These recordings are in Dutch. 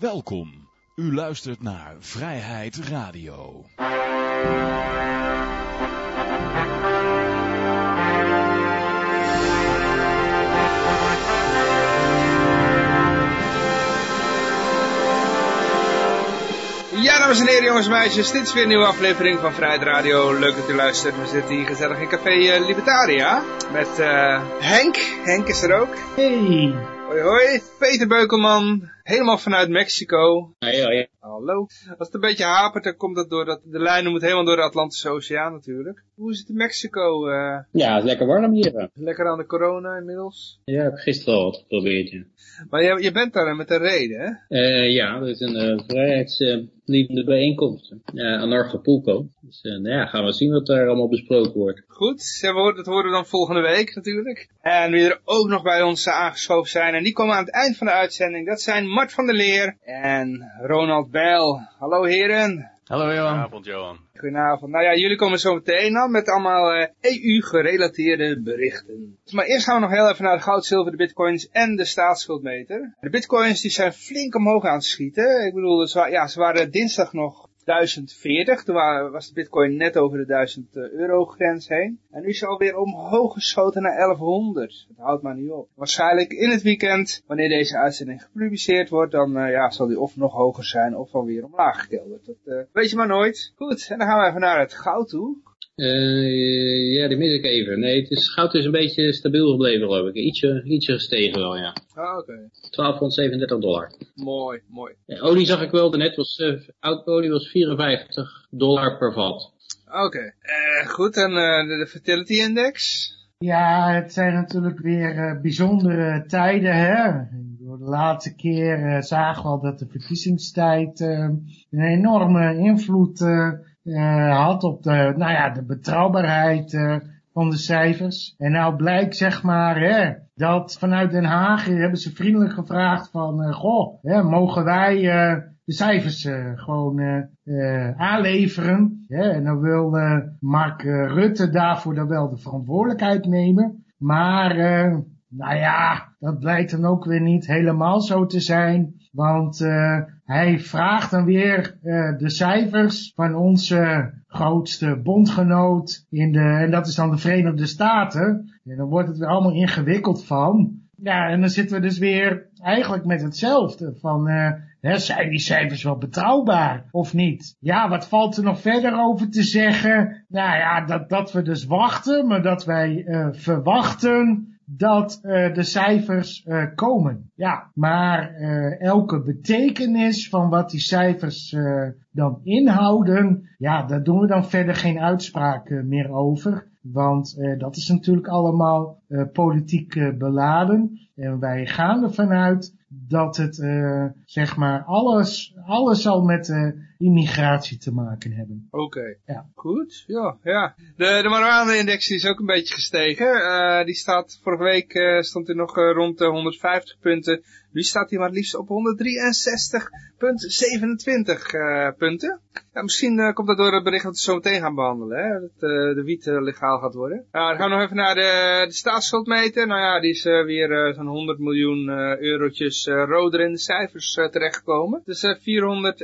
Welkom. U luistert naar Vrijheid Radio. Ja, dames en heren, jongens en meisjes, dit is weer een nieuwe aflevering van Vrijheid Radio. Leuk dat u luistert. We zitten hier gezellig in Café eh, Libertaria met eh, Henk. Henk is er ook. Hey. Hoi hoi. Peter Beukelman, helemaal vanuit Mexico. Hoi. Hallo. Als het een beetje hapert, dan komt dat door dat de lijnen moet helemaal door de Atlantische Oceaan natuurlijk. Hoe is het in Mexico? eh? Ja, het is lekker warm hier. lekker aan de corona inmiddels. Ja, ik heb gisteren al wat geprobeerd. Ja, Maar je, je bent daar met een reden, hè? Eh, ja dat is een uh, vrijheidslievende bijeenkomst. Ja, Anarchapulco. Dus nou ja, gaan we zien wat daar allemaal besproken wordt. Goed, ja, dat horen we dan volgende week natuurlijk. En wie er ook nog bij ons aangeschoven zijn, en die komen aan het eind van de uitzending, dat zijn Mart van der Leer en Ronald Bijl. Hallo heren. Hallo Johan. Goedenavond Johan. Goedenavond. Nou ja, jullie komen zo meteen aan met allemaal uh, EU-gerelateerde berichten. Maar eerst gaan we nog heel even naar de goud, zilver, de bitcoins en de staatsschuldmeter. De bitcoins die zijn flink omhoog aan het schieten. Ik bedoel, ze, ja, ze waren dinsdag nog 1040. Toen was de bitcoin net over de 1000 euro grens heen. En nu is ze alweer omhoog geschoten naar 1100. Het houdt maar niet op. Waarschijnlijk in het weekend, wanneer deze uitzending gepubliceerd wordt, dan uh, ja, zal die of nog hoger zijn of alweer omlaag gekelderd. Dat uh, weet je maar nooit. Goed, en dan gaan we even naar het goud toe. Uh, ja, die mis ik even. Nee, het is, goud is een beetje stabiel gebleven, geloof ik. Ietsje, ietsje gestegen wel, ja. Ah, oké. Okay. 1237 dollar. Mooi, mooi. Ja, olie zag ik wel, net was, uh, oud-olie was 54 dollar per vat. Oké, okay. uh, goed. En de, de fertility index? Ja, het zijn natuurlijk weer bijzondere tijden, hè. De laatste keer zagen we al dat de verkiezingstijd een enorme invloed uh, had op de, nou ja, de betrouwbaarheid uh, van de cijfers. En nou blijkt zeg maar hè, dat vanuit Den Haag hebben ze vriendelijk gevraagd van, uh, goh, hè, mogen wij de cijfers gewoon aanleveren. En dan wil Mark Rutte daarvoor dan wel de verantwoordelijkheid nemen. Maar nou ja, dat blijkt dan ook weer niet helemaal zo te zijn. Want uh, hij vraagt dan weer uh, de cijfers van onze grootste bondgenoot in de, en dat is dan de Verenigde Staten. En dan wordt het weer allemaal ingewikkeld van. Ja, en dan zitten we dus weer eigenlijk met hetzelfde van, uh, hè, zijn die cijfers wel betrouwbaar of niet? Ja, wat valt er nog verder over te zeggen? Nou ja, dat, dat we dus wachten, maar dat wij verwachten dat uh, de cijfers uh, komen. Ja, maar uh, elke betekenis van wat die cijfers dan inhouden, ja, daar doen we dan verder geen uitspraak meer over. Want dat is natuurlijk allemaal politiek beladen. En wij gaan ervan uit dat het, zeg maar, alles, alles zal met immigratie te maken hebben. Oké, okay. ja. goed. Ja, ja. De, de Marijuana-index is ook een beetje gestegen. Uh, die staat, vorige week uh, stond hij nog uh, rond de 150 punten. Nu staat hij maar liefst op 163,27 punten. Ja, misschien komt dat door het bericht dat we zo meteen gaan behandelen. Hè? Dat de wiet legaal gaat worden. dan gaan we nog even naar de, de staatsschuldmeter. Nou ja, die is weer zo'n 100 miljoen eurotjes roder in de cijfers terechtgekomen. Dus 400,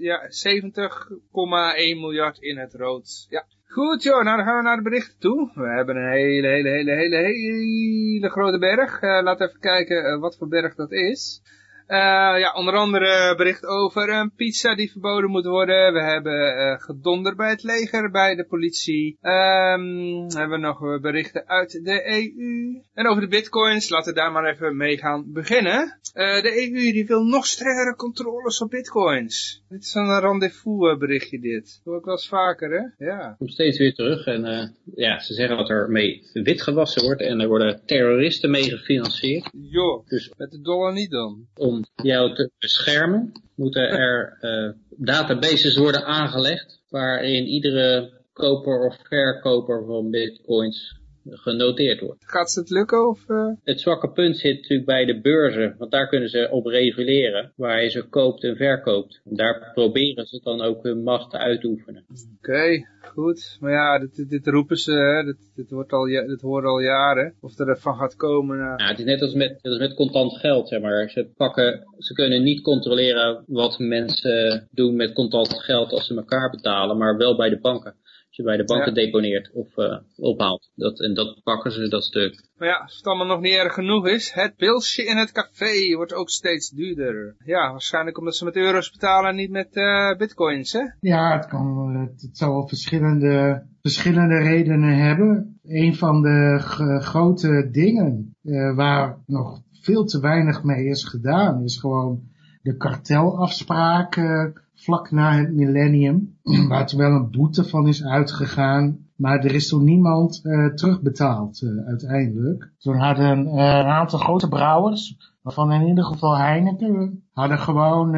ja, 70,1 miljard in het rood. Ja. Goed joh, nou dan gaan we naar de berichten toe. We hebben een hele, hele, hele, hele, hele grote berg. Uh, laten we even kijken uh, wat voor berg dat is. Uh, ja, onder andere bericht over een pizza die verboden moet worden. We hebben uh, gedonder bij het leger, bij de politie. Um, hebben we nog berichten uit de EU. En over de bitcoins, laten we daar maar even mee gaan beginnen. Uh, de EU die wil nog strengere controles op bitcoins. Dit is een rendezvous berichtje dit. Dat hoor ik wel eens vaker hè? Ja. Komt steeds weer terug en ja, ze zeggen dat er mee wit gewassen wordt en er worden terroristen mee gefinancierd. Jo, dus met de dollar niet dan. Om jou te beschermen, moeten er uh, databases worden aangelegd waarin iedere koper of verkoper van bitcoins genoteerd wordt. Gaat ze het lukken? Of, uh... Het zwakke punt zit natuurlijk bij de beurzen, want daar kunnen ze op reguleren waar je ze koopt en verkoopt. En daar proberen ze dan ook hun macht te oefenen. Oké, goed. Maar ja, dit, dit roepen ze, hè. Dit, dit, wordt al, dit hoort al jaren. Of er van gaat komen. Nou. Ja, het is net als met, als met contant geld, zeg maar. Ze pakken, ze kunnen niet controleren wat mensen doen met contant geld als ze elkaar betalen, maar wel bij de banken als je bij de banken deponeert of uh, ophaalt. Dat, en dat pakken ze, dat stuk. Maar ja, als het allemaal nog niet erg genoeg is, het pilsje in het café wordt ook steeds duurder. Ja, waarschijnlijk omdat ze met euro's betalen en niet met uh, bitcoins, hè? Ja, het, kan, het, het zal wel verschillende, verschillende redenen hebben. Een van de grote dingen uh, waar nog veel te weinig mee is gedaan, is gewoon de kartelafspraken vlak na het millennium, waar toen wel een boete van is uitgegaan, maar er is toen niemand uh, terugbetaald uh, uiteindelijk. Toen hadden uh, een aantal grote brouwers, waarvan in ieder geval Heineken, hadden gewoon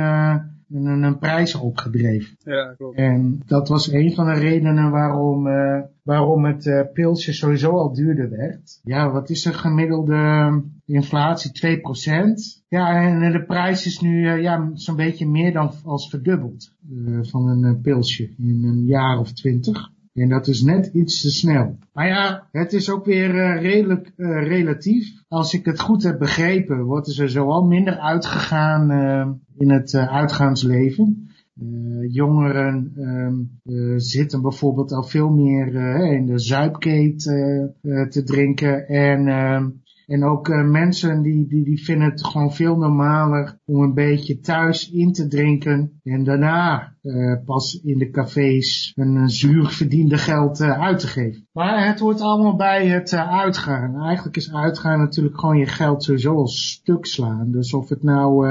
een, een prijs opgedreven. Ja, klopt. En dat was een van de redenen waarom, uh, waarom het uh, pilsje sowieso al duurder werd. Ja, wat is de gemiddelde inflatie? 2%. Ja, en de prijs is nu uh, ja, zo'n beetje meer dan als verdubbeld van een pilsje in een jaar of twintig. En dat is net iets te snel. Maar ja, het is ook weer uh, redelijk uh, relatief. Als ik het goed heb begrepen, wordt er zoal minder uitgegaan uh, in het uitgaansleven. jongeren ehm, zitten bijvoorbeeld al veel meer in de zuipkeet te drinken. En ehm, en ook uh, mensen die, die, die vinden het gewoon veel normaler om een beetje thuis in te drinken. En daarna uh, pas in de cafés een zuur verdiende geld uh, uit te geven. Maar het hoort allemaal bij het uitgaan. Eigenlijk is uitgaan natuurlijk gewoon je geld sowieso als stuk slaan. Dus of het nou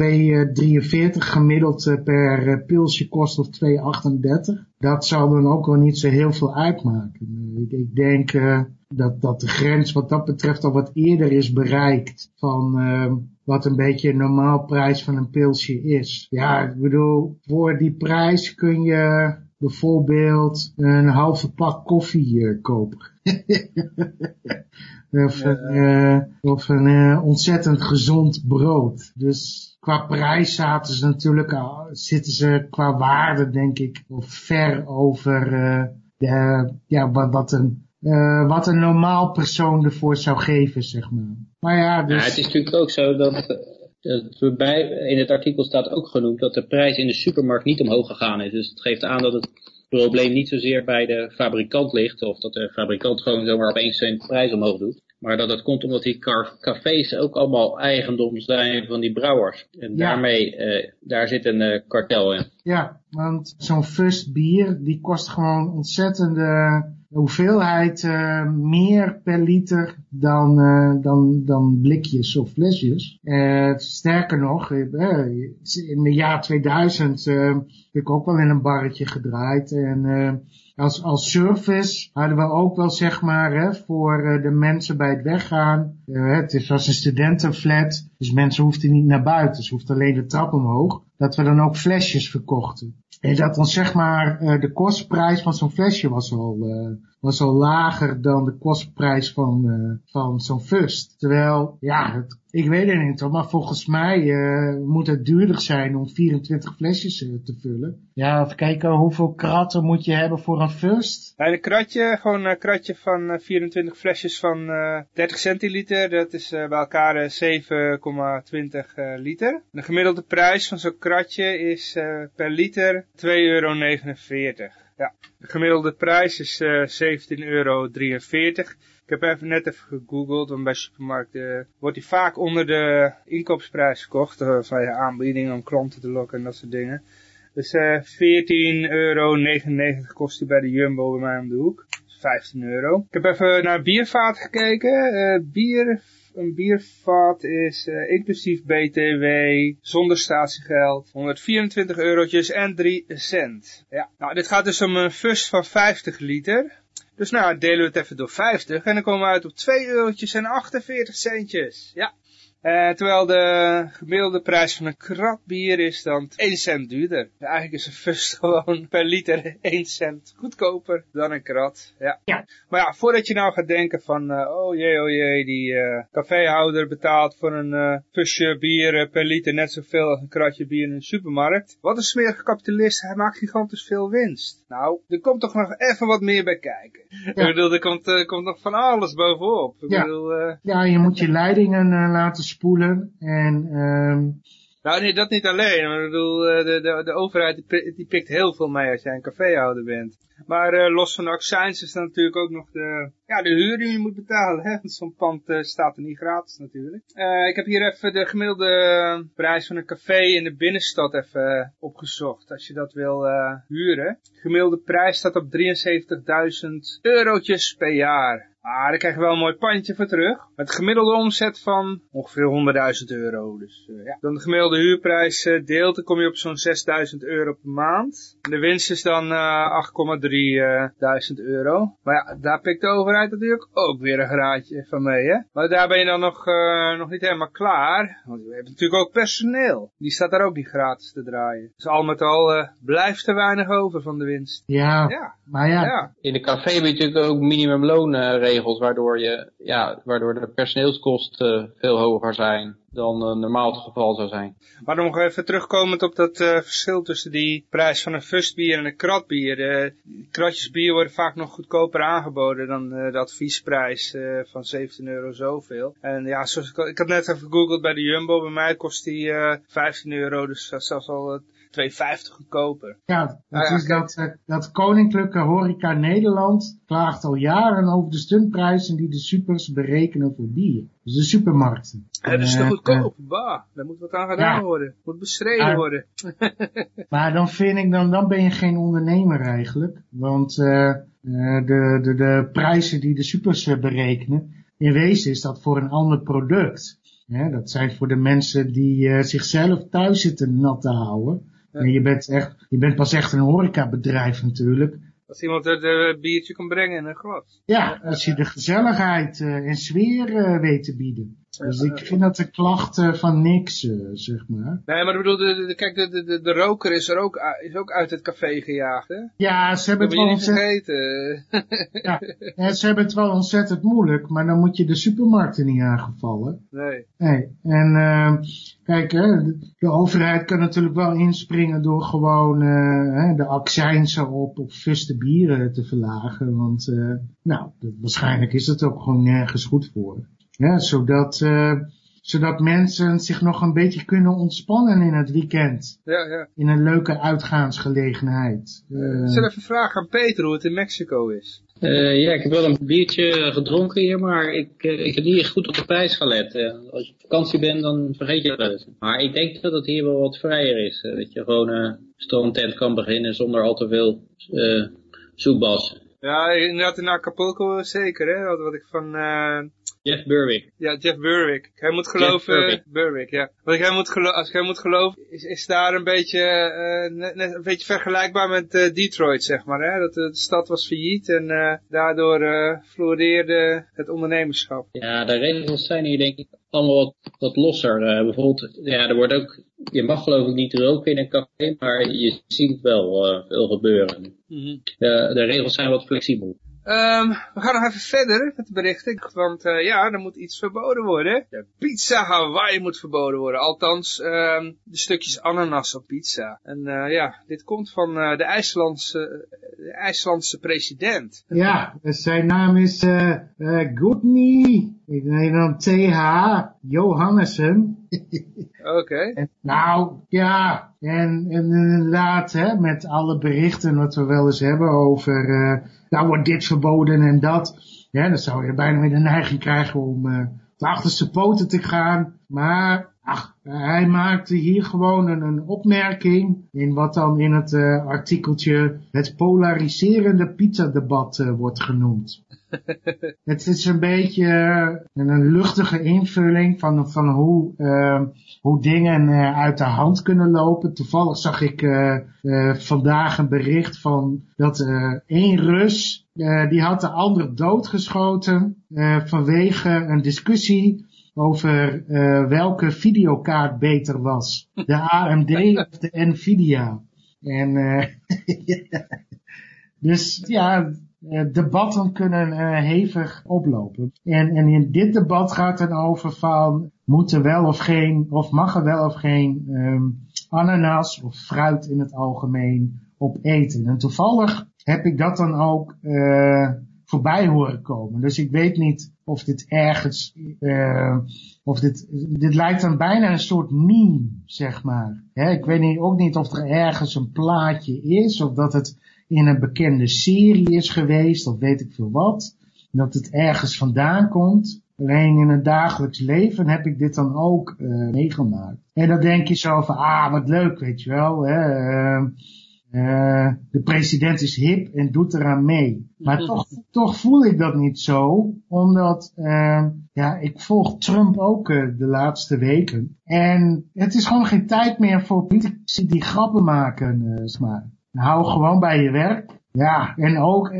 2,43 gemiddeld per pilsje kost of 2,38. Dat zou dan ook wel niet zo heel veel uitmaken. ik, ik denk dat, dat de grens wat dat betreft al wat eerder is bereikt van uh, wat een beetje een normaal prijs van een pilsje is. Ja, ik bedoel, voor die prijs kun je bijvoorbeeld een halve pak koffie uh, kopen. of, uh, of een uh, ontzettend gezond brood. Dus qua prijs zaten ze natuurlijk, zitten ze qua waarde denk ik ver over de, ja, wat, wat een uh, wat een normaal persoon ervoor zou geven, zeg maar. Maar ja, dus... Ja, het is natuurlijk ook zo dat, dat bij, in het artikel staat ook genoemd dat de prijs in de supermarkt niet omhoog gegaan is. Dus het geeft aan dat het probleem niet zozeer bij de fabrikant ligt, of dat de fabrikant gewoon zomaar opeens zijn prijs omhoog doet. Maar dat het komt omdat die cafés ook allemaal eigendom zijn van die brouwers. En daarmee, uh, daar zit een uh, kartel in. Ja, want zo'n first bier, die kost gewoon ontzettende hoeveelheid uh, meer per liter dan, uh, dan, dan blikjes of flesjes. Uh, sterker nog, in het jaar 2000 heb ik ook wel in een barretje gedraaid. En als, als service hadden we ook wel zeg maar hè, voor de mensen bij het weggaan. het is een studentenflat, dus mensen hoefden niet naar buiten. Ze hoefden alleen de trap omhoog. Dat we dan ook flesjes verkochten. En dat dan zeg maar uh, de kostprijs van zo'n flesje was al, uh, was al lager dan de kostprijs van, uh, van zo'n fust. Terwijl, ja, het, ik weet het niet hoor, maar volgens mij moet het duurder zijn om 24 flesjes te vullen. Ja, even kijken, hoeveel kratten moet je hebben voor een fust? Bij een kratje, gewoon een kratje van 24 flesjes van 30 centiliter, dat is bij elkaar 7,20 liter. De gemiddelde prijs van zo'n kratje is per liter 2,49 euro. Ja, de gemiddelde prijs is uh, eh, 17,43 euro. Ik heb even net even gegoogeld, want bij supermarkten wordt die vaak onder de inkoopsprijs verkocht, uh, van je aanbieding om klanten te lokken en dat soort dingen. Dus uh, 14,99 euro kost die bij de Jumbo bij mij om de hoek. 15 euro. Ik heb even naar biervaat gekeken. Uh, bier een biervat is uh, inclusief BTW, zonder statiegeld, 124 eurotjes en 3 cent. Ja, nou dit gaat dus om een fus van 50 liter. Dus nou, delen we het even door 50 en dan komen we uit op 2 eurotjes en 48 centjes. Ja, Eh, terwijl de gemiddelde prijs van een krat bier is dan 1 cent duurder. eigenlijk is een fust gewoon per liter 1 cent goedkoper dan een krat. Ja. Ja. Maar ja, voordat je nou gaat denken van, eh, oh jee, oh jee, die eh, caféhouder betaalt voor een eh fusje bier per liter net zoveel als een kratje bier in een supermarkt. Wat een smerige kapitalist, hij maakt gigantisch veel winst. Nou, er komt toch nog even wat meer bij kijken. Ik bedoel, er komt, komt nog van alles bovenop. Ik Ja. bedoel, eh, Ja, je moet je leidingen eh, laten spoelen. En ehm, Nou nee, dat niet alleen. Ik bedoel, eh, de, de, de overheid die, pi- die pikt heel veel mee als jij een caféhouder bent. Maar eh, los van de accijns is er natuurlijk ook nog de, ja, de huur die je moet betalen. Hè? Want zo'n pand eh, staat er niet gratis natuurlijk. Ik heb hier even de gemiddelde prijs van een café in de binnenstad even opgezocht. Als je dat wil huren. De gemiddelde prijs staat op 73.000 eurotjes per jaar. Maar daar krijg je wel een mooi pandje voor terug. Met gemiddelde omzet van ongeveer 100.000 euro. Dus eh, ja. Dan de gemiddelde huurprijs eh, deelt, dan kom je op zo'n 6.000 euro per maand. En de winst is dan eh 8,3 euro. Maar ja, daar pikt de overheid natuurlijk ook weer een graadje van mee. Hè? Maar daar ben je dan nog, eh, nog niet helemaal klaar. Want we hebben natuurlijk ook personeel. Die staat daar ook niet gratis te draaien. Dus al met al eh, blijft er weinig over van de winst. ja, Ja, maar ja, ja. In de café heb je natuurlijk ook waardoor, je, ja, waardoor de personeelskosten veel hoger zijn dan eh, normaal het geval zou zijn. Maar nog even terugkomend op dat eh, verschil tussen die prijs van een fustbier en een kratbier. De kratjes bier worden vaak nog goedkoper aangeboden dan eh, de adviesprijs eh, van 17 euro zoveel. En ja, ik, had net even gegoogeld bij de Jumbo. Bij mij kost die eh 15 euro, dus dat zelfs al eh, 2,50 goedkoper. ja, dat Ah, ja, is dat, eh, dat Koninklijke Horeca Nederland klaagt al jaren over de stuntprijzen die de supers berekenen voor bier. Dus de supermarkten. Ja, dat is te Eh, goedkoop. Bah, daar moet wat aan gedaan Ja. worden. Moet bestreden Maar- worden. Maar dan vind ik, dan, dan ben je geen ondernemer eigenlijk. Want eh, eh, de, de, de prijzen die de supers eh, berekenen, in wezen is dat voor een ander product. Dat zijn voor de mensen die eh, zichzelf thuis zitten nat te houden. En je bent, echt, je bent pas echt een horecabedrijf natuurlijk. Als iemand het biertje kan brengen in een glas. Ja, als je de gezelligheid eh, en sfeer eh, weet te bieden. Dus ik vind dat een klacht eh, van niks, eh, zeg maar. Nee, maar ik bedoel, de, de- kijk, de, de, de, de roker is er ook, is ook uit het café gejaagd, hè? Ja, ze hebben Dat het wel niet ontzettend... vergeten. Ja, ja, ze hebben het wel ontzettend moeilijk, maar dan moet je de supermarkten niet aangevallen. Nee. Nee, en uh, kijk, hè, de, de overheid kan natuurlijk wel inspringen door gewoon uh, hè, de accijnsen op, op fuste bieren te verlagen. Want uh, nou, dat, waarschijnlijk is het ook gewoon nergens goed voor. Ja, zodat, uh, zodat mensen zich nog een beetje kunnen ontspannen in het weekend. Ja, ja. In een leuke uitgaansgelegenheid. Uh, ik zal even vragen aan Peter hoe het in Mexico is. Uh, ja, ik heb wel een biertje gedronken hier, maar ik, uh, ik heb niet echt goed op de prijs gelet. Uh, als je op vakantie bent, dan vergeet je dat eens. Maar ik denk dat het hier wel wat vrijer is. dat je gewoon een stroomtent kan beginnen zonder al te veel zoekbas. Ja, inderdaad in Acapulco zeker, hè. Wat, wat ik van... Uh... Jeff Burwick. Ja, Jeff Burwick. Hij moet geloven... Burwick. Burwick, ja. Wat hij moet geloven, als hij moet geloven, is, is daar een beetje, uh, net, net, een beetje vergelijkbaar met uh, Detroit, zeg maar. Hè? Dat de, de stad was failliet en daardoor floreerde het ondernemerschap. Ja, de regels zijn hier denk ik allemaal wat, wat losser. bijvoorbeeld, ja, er wordt ook, je mag geloof ik niet roken in een café, maar je ziet wel veel gebeuren. Mm -hmm. de, de regels zijn wat flexibel. Um, we gaan nog even verder met de berichten, want uh, ja, er moet iets verboden worden. De pizza Hawaii moet verboden worden, althans um, de stukjes ananas op pizza. En uh, ja, dit komt van uh, de, IJslandse, de IJslandse president. Ja, zijn naam is uh, Gudni, ik weet dan TH Johannessen. Oké. Nou, ja, en, en inderdaad, hè, met alle berichten wat we wel eens hebben over, uh, nou wordt dit verboden en dat. Ja, dan zou je bijna weer de neiging krijgen om uh, de achterste poten te gaan. Maar, ach, hij maakte hier gewoon een, een opmerking in wat dan in het uh, artikeltje het polariserende pizzadebat uh, wordt genoemd. het is een beetje uh, een luchtige invulling van, van hoe, uh, hoe dingen uh, uit de hand kunnen lopen. Toevallig zag ik vandaag een bericht van dat één Rus, die had de ander doodgeschoten vanwege een discussie over welke videokaart beter was. De AMD of de Nvidia. En dus ja, debatten kunnen uh, hevig oplopen. En, en in dit debat gaat het over van moet er wel of geen, of mag er wel of geen um, ananas of fruit in het algemeen op eten. En toevallig heb ik dat dan ook uh, voorbij horen komen. Dus ik weet niet of dit ergens, uh, of dit, dit lijkt dan bijna een soort meme, zeg maar. Hè, ik weet niet, ook niet of er ergens een plaatje is, of dat het in een bekende serie is geweest, of weet ik veel wat. Dat het ergens vandaan komt. Alleen in het dagelijks leven heb ik dit dan ook uh, meegemaakt. En dan denk je zo van, ah, wat leuk, weet je wel. Hè, uh, uh, de president is hip en doet eraan mee. Maar toch, toch voel ik dat niet zo, omdat uh, ja, ik volg Trump ook uh, de laatste weken. En het is gewoon geen tijd meer voor politici die grappen maken, zeg maar. Hou gewoon bij je werk. Ja, en ook,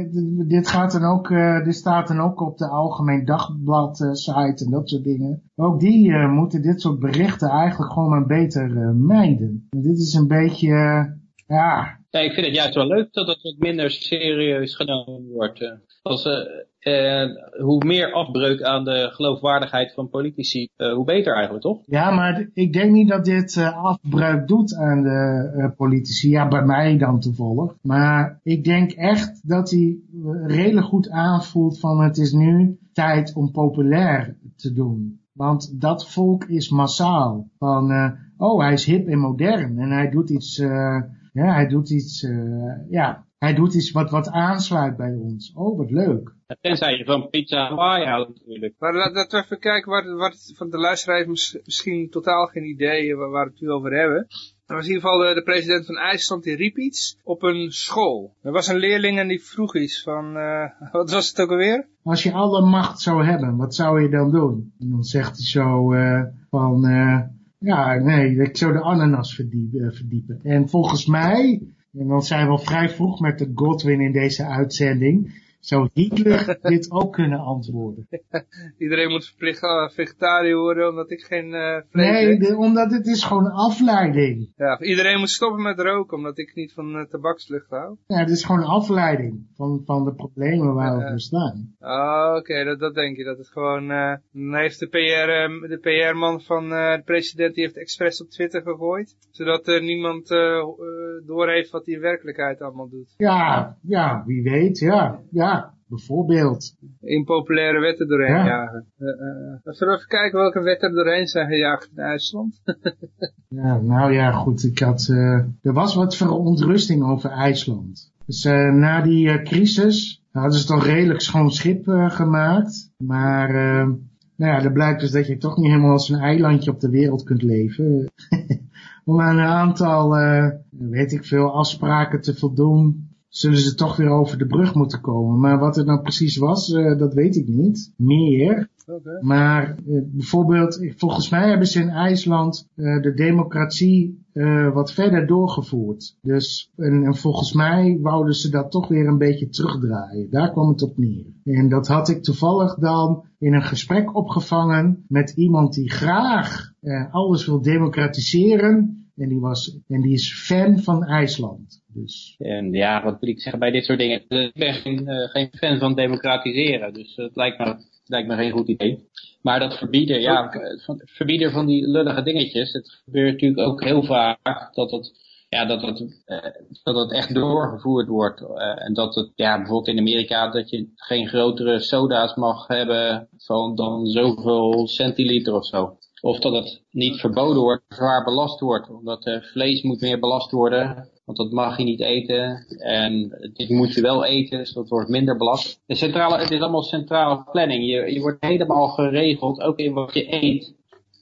dit gaat dan ook, uh, dit staat dan ook op de Algemeen Dagblad uh, site en dat soort dingen. Ook die moeten dit soort berichten eigenlijk gewoon maar beter mijden. dit is een beetje, ja, ja, ik vind het juist wel leuk dat het wat minder serieus genomen wordt. Als, uh, hoe meer afbreuk aan de geloofwaardigheid van politici, uh, hoe beter eigenlijk, toch? Ja, maar ik denk niet dat dit afbreuk doet aan de politici. Ja, bij mij dan toevallig. Maar ik denk echt dat hij redelijk goed aanvoelt van het is nu tijd om populair te doen. Want dat volk is massaal. Van, oh, hij is hip en modern en hij doet iets ja, hij doet iets, ja, hij doet iets wat, wat aansluit bij ons. Oh, wat leuk. Tenzij je van pizza Hawaii houdt natuurlijk. Maar laten we even kijken waar, waar het, van de luisteraar heeft misschien totaal geen idee waar, waar we het nu over hebben. Er was in ieder geval de, de, president van IJsland, die riep iets op een school. Er was een leerling en die vroeg iets van, uh, wat was het ook alweer? Als je alle macht zou hebben, wat zou je dan doen? En dan zegt hij zo uh, van, uh, ja, nee, ik zou de ananas verdiepen. Eh, verdiepen. En volgens mij, en dan zijn we al vrij vroeg met de Godwin in deze uitzending, zou Hitler dit ook kunnen antwoorden. Iedereen moet verplicht uh, vegetariër worden omdat ik geen uh, vlees Nee, de, omdat het is gewoon afleiding. Ja, iedereen moet stoppen met roken omdat ik niet van uh, tabakslucht hou. Ja, het is gewoon afleiding van, van de problemen waar we staan. Oh, oké, okay, dat, dat denk je. Dat het gewoon, dan heeft de PR, de PR-man van de president, die heeft expres op Twitter gegooid. Zodat er niemand doorheeft wat hij in werkelijkheid allemaal doet. Ja, ja, wie weet, ja, ja bijvoorbeeld. Impopulaire wetten doorheen jagen. Uh, uh, zullen we even kijken welke wetten er doorheen zijn gejaagd in IJsland? ja, nou ja, goed. Ik had, uh, er was wat verontrusting over IJsland. Dus na die crisis hadden ze toch redelijk schoon schip gemaakt. Maar nou ja, dan blijkt dus dat je toch niet helemaal als een eilandje op de wereld kunt leven. Om aan een aantal, weet ik veel, afspraken te voldoen zullen ze toch weer over de brug moeten komen. Maar wat het nou precies was, uh, dat weet ik niet. Meer. Okay. Maar uh, bijvoorbeeld, volgens mij hebben ze in IJsland uh, de democratie wat verder doorgevoerd. Dus, en, en, volgens mij wouden ze dat toch weer een beetje terugdraaien. Daar kwam het op neer. En dat had ik toevallig dan in een gesprek opgevangen met iemand die graag alles wil democratiseren en die, was, en die is fan van IJsland. Dus. En ja, wat moet ik zeggen bij dit soort dingen? Ik ben geen, uh, geen fan van democratiseren, dus het lijkt me, lijkt me geen goed idee. Maar dat verbieden, ja, van, verbieden van die lullige dingetjes, het gebeurt natuurlijk ook heel vaak dat het, ja, dat het, uh, dat het echt doorgevoerd wordt. En dat het, ja, bijvoorbeeld in Amerika, dat je geen grotere soda's mag hebben van dan zoveel centiliter of zo. Of dat het niet verboden wordt, zwaar belast wordt. Omdat uh, vlees moet meer belast worden, want dat mag je niet eten. En dit moet je wel eten, dus dat wordt minder belast. De centrale, het is allemaal centrale planning. Je, je wordt helemaal geregeld, ook in wat je eet.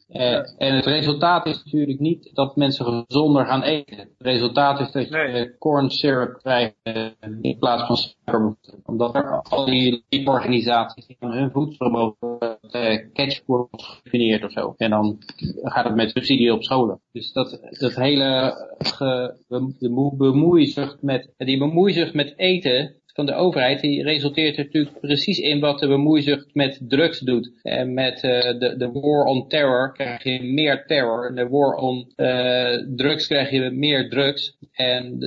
Uh, en het resultaat is natuurlijk niet dat mensen gezonder gaan eten. Het resultaat is dat je corn syrup krijgt uh, in plaats van suiker. Omdat er al die organisaties die hun voedsel mogen uh, ketchup wordt gedefinieerd of zo. En dan gaat het met subsidie op scholen. Dus dat, dat hele ge, de bemoeizucht met, die bemoeizucht met eten van de overheid, die resulteert er natuurlijk precies in wat de bemoeizucht met drugs doet. En met de, de war on terror krijg je meer terror. En de war on drugs krijg je meer drugs. En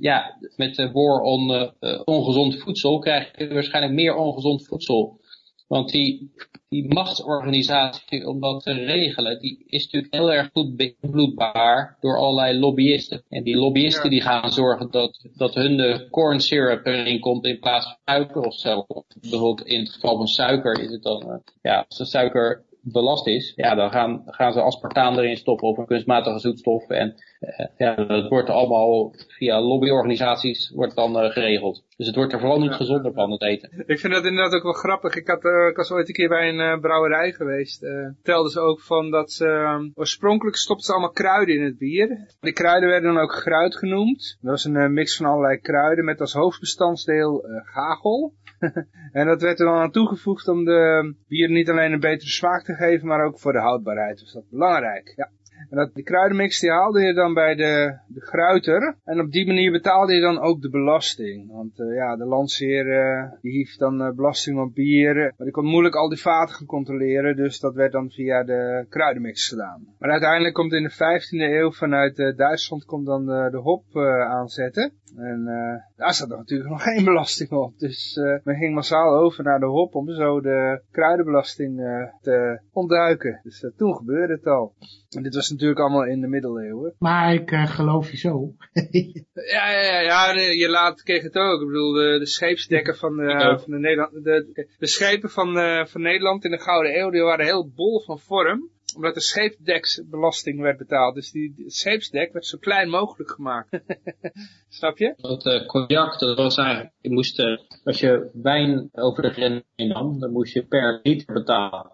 ja, met de war on ongezond voedsel krijg je waarschijnlijk meer ongezond voedsel. Want die, die machtsorganisatie om dat te regelen, die is natuurlijk heel erg goed beïnvloedbaar door allerlei lobbyisten. En die lobbyisten die gaan zorgen dat, dat hun de corn syrup erin komt in plaats van suiker of zo. Bijvoorbeeld in het geval van suiker is het dan, uh, ja, als de suiker belast is, ja, dan gaan, gaan ze aspartaan erin stoppen of een kunstmatige zoetstof. En ja, dat wordt allemaal via lobbyorganisaties wordt dan uh, geregeld. Dus het wordt er vooral niet gezonder van, het eten. Ik vind dat inderdaad ook wel grappig. Ik, had, uh, ik was ooit een keer bij een brouwerij geweest. telden ze ook van dat ze... oorspronkelijk stopten ze allemaal kruiden in het bier. Die kruiden werden dan ook gruit genoemd. Dat was een mix van allerlei kruiden met als hoofdbestandsdeel gagel. en dat werd er dan aan toegevoegd om de bier niet alleen een betere smaak te geven, maar ook voor de houdbaarheid. Dus dat is belangrijk. Ja. En dat, die kruidenmix die haalde je dan bij de, de. En op die manier betaalde je dan ook de belasting. Want uh, ja, de landsheer uh, die hief dan uh, belasting op bier. Maar die kon moeilijk al die vaten gaan controleren. Dus dat werd dan via de kruidenmix gedaan. Maar uiteindelijk komt in de 15e eeuw vanuit Duitsland komt dan de hop aanzetten. En daar zat er natuurlijk nog geen belasting op. Dus men ging massaal over naar de hop om zo de kruidenbelasting te ontduiken. Dus toen gebeurde het al. En dit was natuurlijk allemaal in de middeleeuwen. Maar ik geloof je zo. ja, ja, ja, je laat kreeg het ook. Ik bedoel, de, de scheepsdekken van de, van de Nederland, de, de schepen van, van Nederland in de Gouden Eeuw, die waren heel bol van vorm omdat de scheepsdeksbelasting werd betaald. Dus die, het scheepsdek werd zo klein mogelijk gemaakt. Snap je? Dat uh, cognac, dat was eigenlijk, je moest, uh, als je wijn over de grens nam, dan moest je per liter betalen.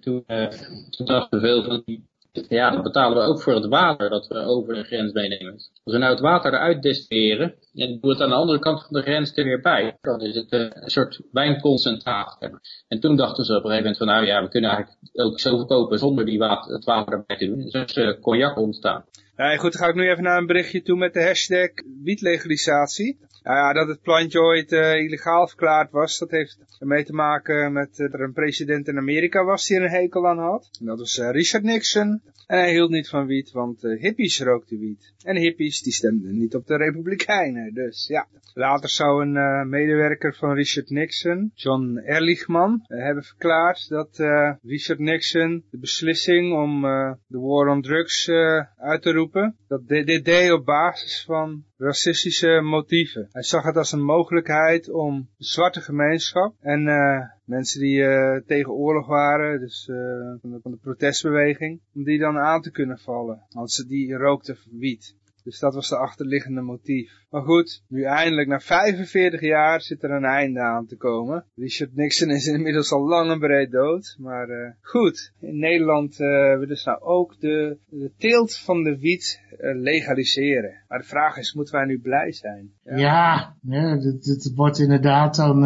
Toen, uh, toen dachten veel van die ja, dan betalen we ook voor het water dat we over de grens meenemen. Als we nou het water eruit destilleren en doen het aan de andere kant van de grens er weer bij, dan is het een soort wijnconcentraat. En toen dachten ze op een gegeven moment van nou ja, we kunnen eigenlijk ook zo verkopen zonder die water, het water erbij te doen. Dus is uh, cognac ontstaan. Ja, goed, dan ga ik nu even naar een berichtje toe met de hashtag wietlegalisatie. Nou ja, dat het plantje ooit uh, illegaal verklaard was, dat heeft ermee te maken met dat er een president in Amerika was die er een hekel aan had. En dat was uh, Richard Nixon. En hij hield niet van wiet, want hippies rookten wiet. En hippies die stemden niet op de republikeinen, dus ja. Later zou een medewerker van Richard Nixon, John Ehrlichman, hebben verklaard dat Richard Nixon de beslissing om de war on drugs uit te roepen, dat dit deed op basis van racistische motieven. Hij zag het als een mogelijkheid om de zwarte gemeenschap en uh, mensen die uh, tegen oorlog waren, dus uh, van, de, van, de, protestbeweging, om die dan aan te kunnen vallen. Want ze die rookten wiet. Dus dat was de achterliggende motief. Maar goed, nu eindelijk na 45 jaar zit er een einde aan te komen. Richard Nixon is inmiddels al lang en breed dood. Maar uh, goed, in Nederland uh, willen ze nou ook de, de teelt van de wiet uh, legaliseren. Maar de vraag is, moeten wij nu blij zijn? Ja, het, wordt inderdaad dan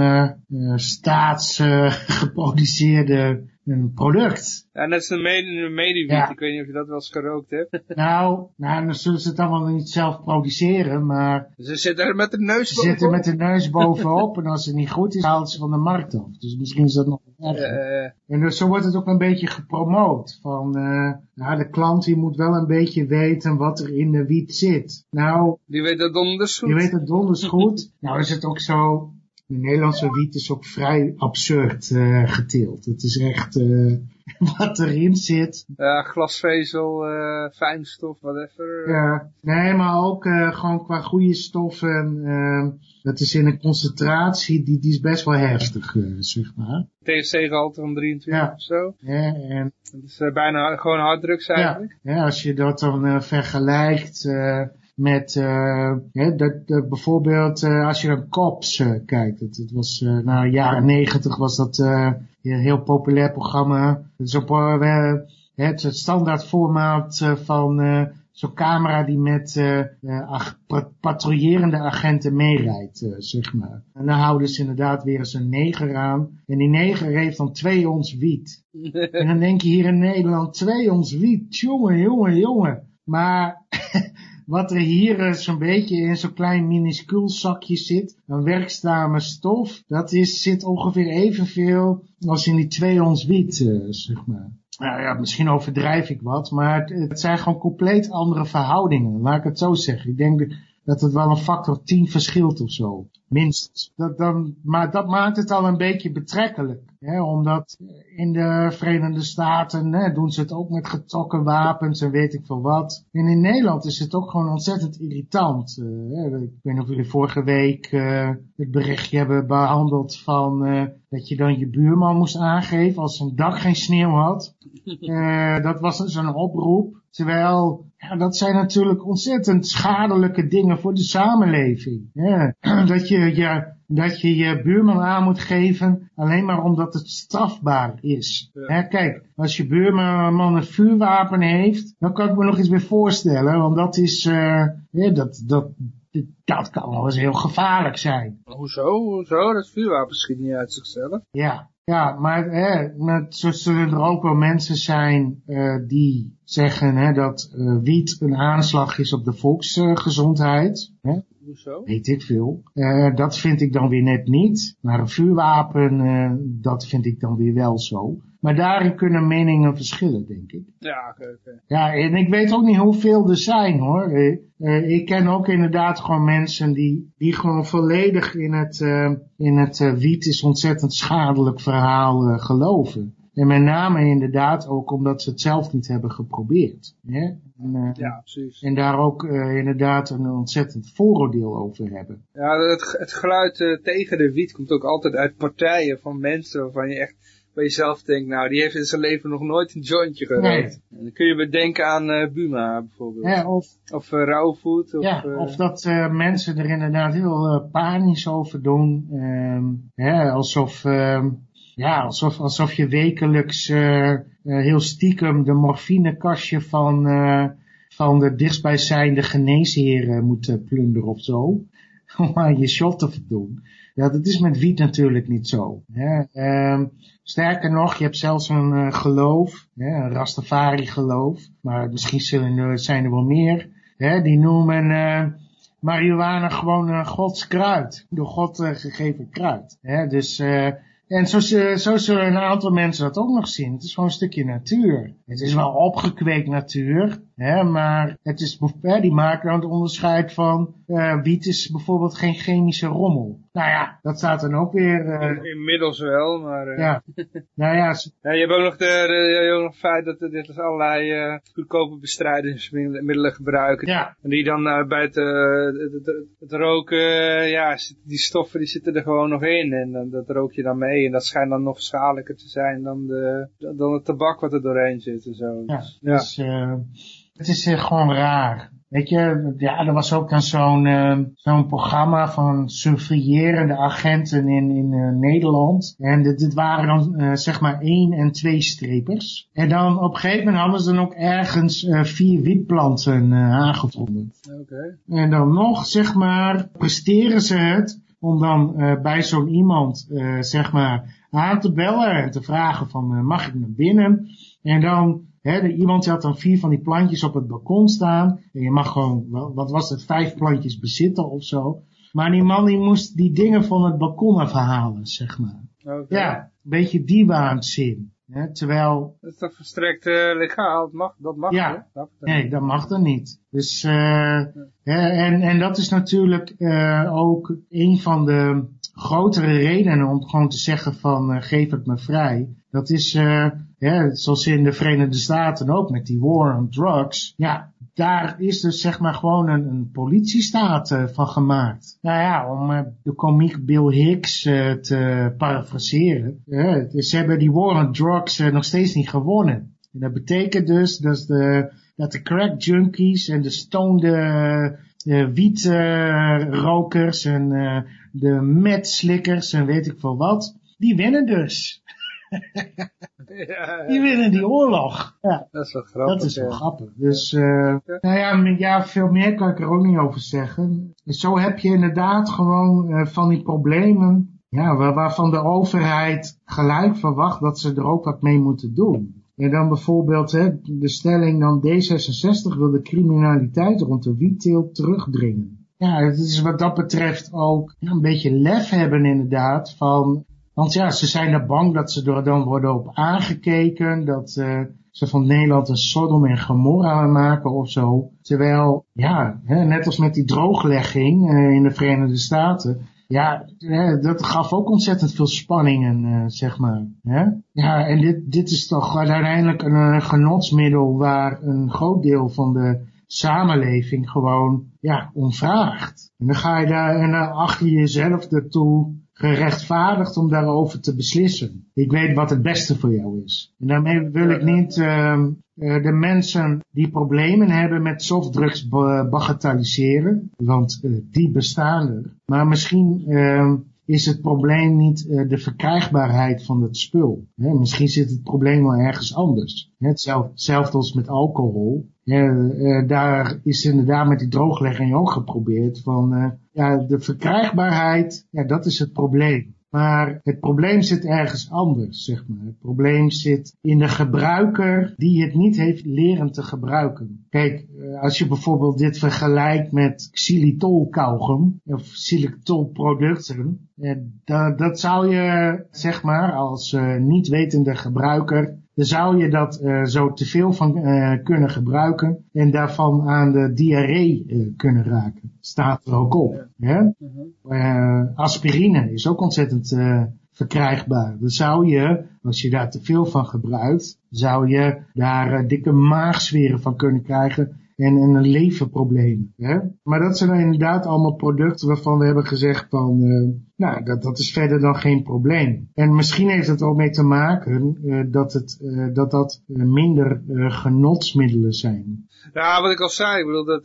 staatsgeproduceerde een product. Ja, net als een mediewiet. Ja. Ik weet niet of je dat wel eens gerookt hebt. Nou, nou, dan zullen ze het allemaal niet zelf produceren, maar... Ze zitten er met de neus bovenop. Ze zitten met de neus bovenop en als het niet goed is, halen ze van de markt af. Dus misschien is dat nog erger. Uh, en dus zo wordt het ook een beetje gepromoot. Van, uh, nou, de klant die moet wel een beetje weten wat er in de wiet zit. Nou... Die weet het donders goed. Die weet het donders goed. nou is het ook zo de Nederlandse wiet is ook vrij absurd uh, geteeld. Het is echt uh, wat erin zit. Ja, glasvezel, uh, fijnstof, whatever. Ja, nee, maar ook gewoon qua goede stoffen. dat is in een concentratie, die, die is best wel heftig, zeg maar. THC-gehalte van 23 ja. of zo. Ja, en... Dat is bijna gewoon harddrugs eigenlijk. Ja, ja als je dat dan vergelijkt met uh, dat, dat bijvoorbeeld uh, als je naar Cops uh, kijkt. Het, het was uh, nou jaren negentig was dat een heel populair programma. Het is op het, het standaard formaat van zo'n camera die met uh, ag patrouillerende agenten meerijdt, uh, zeg maar. En dan houden ze inderdaad weer eens een neger aan. En die neger heeft dan twee ons wiet. en dan denk je hier in Nederland, twee ons wiet. Jongen, jongen, jongen. Maar wat er hier uh, zo'n beetje in zo'n klein minuscuul zakje zit, een werkzame stof, dat is, zit ongeveer evenveel als in die twee ons wiet, uh, zeg maar. Nou ja, misschien overdrijf ik wat, maar het, het, zijn gewoon compleet andere verhoudingen, laat ik het zo zeggen. Ik denk dat het wel een factor 10 verschilt of zo. Minstens. Dat dan, maar dat maakt het al een beetje betrekkelijk. Hè, omdat in de Verenigde Staten hè, doen ze het ook met getrokken wapens en weet ik veel wat. En in Nederland is het ook gewoon ontzettend irritant. Uh, ik weet niet of jullie vorige week uh, het berichtje hebben behandeld van uh, dat je dan je buurman moest aangeven als zijn dak geen sneeuw had. dat was dus een oproep. Terwijl, ja, dat zijn natuurlijk ontzettend schadelijke dingen voor de samenleving. Ja, dat, je, ja, dat je je buurman aan moet geven alleen maar omdat het strafbaar is. Ja. kijk, als je buurman een vuurwapen heeft, dan kan ik me nog iets meer voorstellen. Want dat is, uh, ja, dat, dat, dat kan wel eens heel gevaarlijk zijn. Hoezo? Hoezo? Dat vuurwapen schiet niet uit zichzelf. Ja, ja, maar hè, met, zo zullen er ook wel mensen zijn uh, die zeggen hè, dat uh, wiet een aanslag is op de volksgezondheid. Uh, Hoezo? Weet ik veel. Uh, dat vind ik dan weer net niet. Maar een vuurwapen, dat vind ik dan weer wel zo. Maar daarin kunnen meningen verschillen, denk ik. Ja, oké, okay, okay, Ja, en ik weet ook niet hoeveel er zijn, hoor. Uh, ik ken ook inderdaad gewoon mensen die, die gewoon volledig in het, uh, in het uh, wiet is ontzettend schadelijk verhaal geloven. En met name inderdaad ook omdat ze het zelf niet hebben geprobeerd. Hè? En, ja, precies. En daar ook inderdaad een ontzettend vooroordeel over hebben. Ja, het, het geluid tegen de wiet komt ook altijd uit partijen van mensen waarvan je echt bij jezelf denkt, nou, die heeft in zijn leven nog nooit een jointje gerookt. Nee. dan kun je bedenken aan uh, Buma bijvoorbeeld. Ja, of of uh, Rauwvoet. Of, ja, of dat mensen er inderdaad heel panisch over doen. Um, hè, alsof, um, ja, alsof, alsof je wekelijks heel stiekem de morfinekastje van, van de dichtstbijzijnde geneesheren moet plunderen of zo. Om aan je shot te doen. Ja, dat is met wiet natuurlijk niet zo. Hè. Um, sterker nog, je hebt zelfs een uh, geloof, hè, een Rastafari geloof, maar misschien er, zijn er wel meer, hè, die noemen uh, marihuana gewoon een Gods kruid, door God gegeven kruid. Hè. Dus en zo, zo zullen een aantal mensen dat ook nog zien. Het is gewoon een stukje natuur. Het is wel opgekweekt natuur, hè, maar het is, hè, die maken dan het onderscheid van uh, wiet is bijvoorbeeld geen chemische rommel. Nou ja, dat staat dan ook weer... Uh, Inmiddels wel, maar... Uh, ja, nou ja... ja. Je hebt ook nog, de, je hebt ook nog het feit dat er allerlei goedkope bestrijdingsmiddelen gebruiken. Ja. En die dan bij het, het, het, het, roken, ja, die stoffen die zitten er gewoon nog in. En dan, dat rook je dan mee. En dat schijnt dan nog schadelijker te zijn dan, de, dan het tabak wat er doorheen zit en zo. Ja, ja. Dus, het is gewoon raar. Weet je, ja, er was ook dan zo'n uh, zo'n programma van surveillerende agenten in, in uh, Nederland. En dit, dit waren dan uh, zeg maar één en twee strepers. En dan op een gegeven moment hadden ze dan ook ergens vier wietplanten aangevonden. Oké. Okay. En dan nog, zeg maar, presteren ze het om dan bij zo'n iemand, zeg maar, aan te bellen en te vragen van, mag ik naar binnen? En dan He, iemand had dan vier van die plantjes op het balkon staan. En je mag gewoon, wat was het, vijf plantjes bezitten of zo. Maar die man die moest die dingen van het balkon afhalen, zeg maar. Okay. Ja, een beetje die waanzin. He, terwijl... Dat is toch verstrekt uh, legaal? Dat mag, dat mag ja. Dat nee, dat mag dan niet. Dus, uh, ja. en, en dat is natuurlijk uh, ook een van de grotere redenen om gewoon te zeggen van geef het me vrij. Dat is, ja, zoals in de Verenigde Staten ook met die war on drugs. Ja, daar is dus zeg maar gewoon een, een politiestaat uh, van gemaakt. Nou ja, om uh, de komiek Bill Hicks uh, te parafraseren. ze hebben die war on drugs nog steeds niet gewonnen. En dat betekent dus dat de, dat de crack junkies en de stoned wietrokers en de metslikkers en weet ik veel wat, die winnen dus. ja, Die winnen die oorlog. Ja. Dat is wel grappig. Dat is wel grappig. Dus, uh, nou ja, ja, veel meer kan ik er ook niet over zeggen. Zo heb je inderdaad gewoon uh, van die problemen, ja, waar, waarvan de overheid gelijk verwacht dat ze er ook wat mee moeten doen. En dan bijvoorbeeld hè, de stelling dan D66 wil de criminaliteit rond de wietteelt terugdringen. Ja, het is wat dat betreft ook een beetje lef hebben inderdaad van... Want ja, ze zijn er bang dat ze er dan worden op aangekeken, dat uh, ze van Nederland een Sodom en Gomorra maken of zo. Terwijl, ja, hè, net als met die drooglegging uh, in de Verenigde Staten, ja, dat gaf ook ontzettend veel spanningen, uh, zeg maar. Hè? Ja, en dit, dit is toch uiteindelijk een, genotsmiddel waar een groot deel van de samenleving gewoon ja, om vraagt. En dan ga je daar en dan achter je jezelf ertoe gerechtvaardigd om daarover te beslissen. Ik weet wat het beste voor jou is. En daarmee wil ik niet uh, de mensen die problemen hebben met softdrugs bagatelliseren, want uh, die bestaan er. Maar misschien uh, is het probleem niet uh, de verkrijgbaarheid van het spul. Hè? Misschien zit het probleem wel ergens anders. Hetzelfde als met alcohol. Uh, daar is inderdaad met die drooglegging ook geprobeerd van, uh, ja, de verkrijgbaarheid, ja, dat is het probleem. Maar het probleem zit ergens anders, zeg maar. Het probleem zit in de gebruiker die het niet heeft leren te gebruiken. Kijk, als je bijvoorbeeld dit vergelijkt met xylitol kauwgom of xylitol producten, dat, dat zou je, zeg maar, als niet wetende gebruiker dan zou je dat uh, zo te veel van uh, kunnen gebruiken en daarvan aan de diarree uh, kunnen raken. Staat er ook op. Uh, aspirine is ook ontzettend verkrijgbaar. Dan zou je, als je daar te veel van gebruikt, zou je daar dikke maagzweren van kunnen krijgen en, en leverproblemen. Hè? Maar dat zijn inderdaad allemaal producten waarvan we hebben gezegd van, uh, nou, dat, dat is verder dan geen probleem. En misschien heeft het ook mee te maken uh, dat, het, uh, dat dat minder genotsmiddelen zijn. Ja, wat ik al zei, ik bedoel, dat,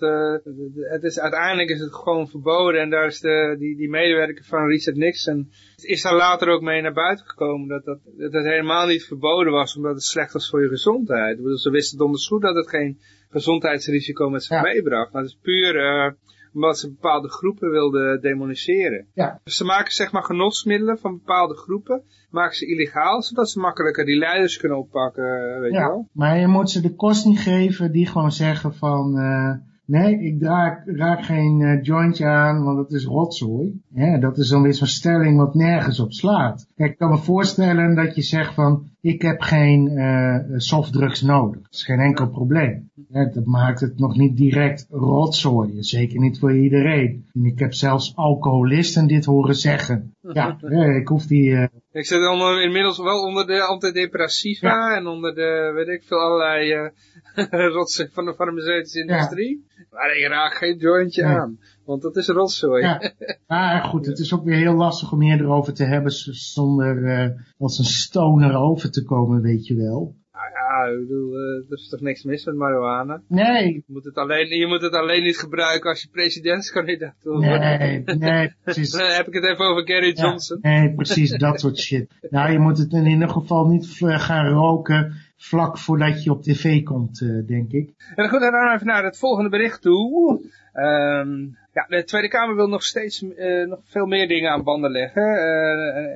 het is, uiteindelijk is het gewoon verboden en daar is de, die, die medewerker van Richard Nixon, is daar later ook mee naar buiten gekomen dat, dat, dat het helemaal niet verboden was omdat het slecht was voor je gezondheid. Ik ze wisten donders goed dat het geen gezondheidsrisico met zich ja. meebracht. Maar het is puur uh, omdat ze bepaalde groepen wilden demoniseren. Ja. Dus ze maken zeg maar genotsmiddelen van bepaalde groepen, maken ze illegaal, zodat ze makkelijker die leiders kunnen oppakken, weet ja. je wel. Maar je moet ze de kost niet geven die gewoon zeggen van... Uh... Nee, ik raak, raak geen uh, jointje aan, want het is rotzooi. Ja, dat is dan weer zo'n stelling wat nergens op slaat. Kijk, ik kan me voorstellen dat je zegt van, ik heb geen uh, softdrugs nodig. Dat is geen enkel probleem. Ja, dat maakt het nog niet direct rotzooi. Zeker niet voor iedereen. En ik heb zelfs alcoholisten dit horen zeggen. Ja, ik hoef die... Uh... Ik zit onder, inmiddels wel onder de antidepressiva ja. en onder de, weet ik veel, allerlei uh, rotzooi van de farmaceutische industrie. Ja. Maar ik raak geen jointje ja. aan. Want dat is rotzooi. Ja, maar goed, het is ook weer heel lastig om hier erover te hebben zonder uh, als een stoner over te komen, weet je wel. Nou ja, ik bedoel, uh, er is toch niks mis met marihuana? Nee. Je moet het alleen, je moet het alleen niet gebruiken als je presidentskandidaat wil Nee, nee, precies. Dan heb ik het even over Gary Johnson. Ja, nee, precies, dat soort shit. Nou, je moet het in ieder geval niet gaan roken vlak voordat je op tv komt, uh, denk ik. En goed, dan even naar het volgende bericht toe. Um, ja, de Tweede Kamer wil nog steeds uh, nog veel meer dingen aan banden leggen.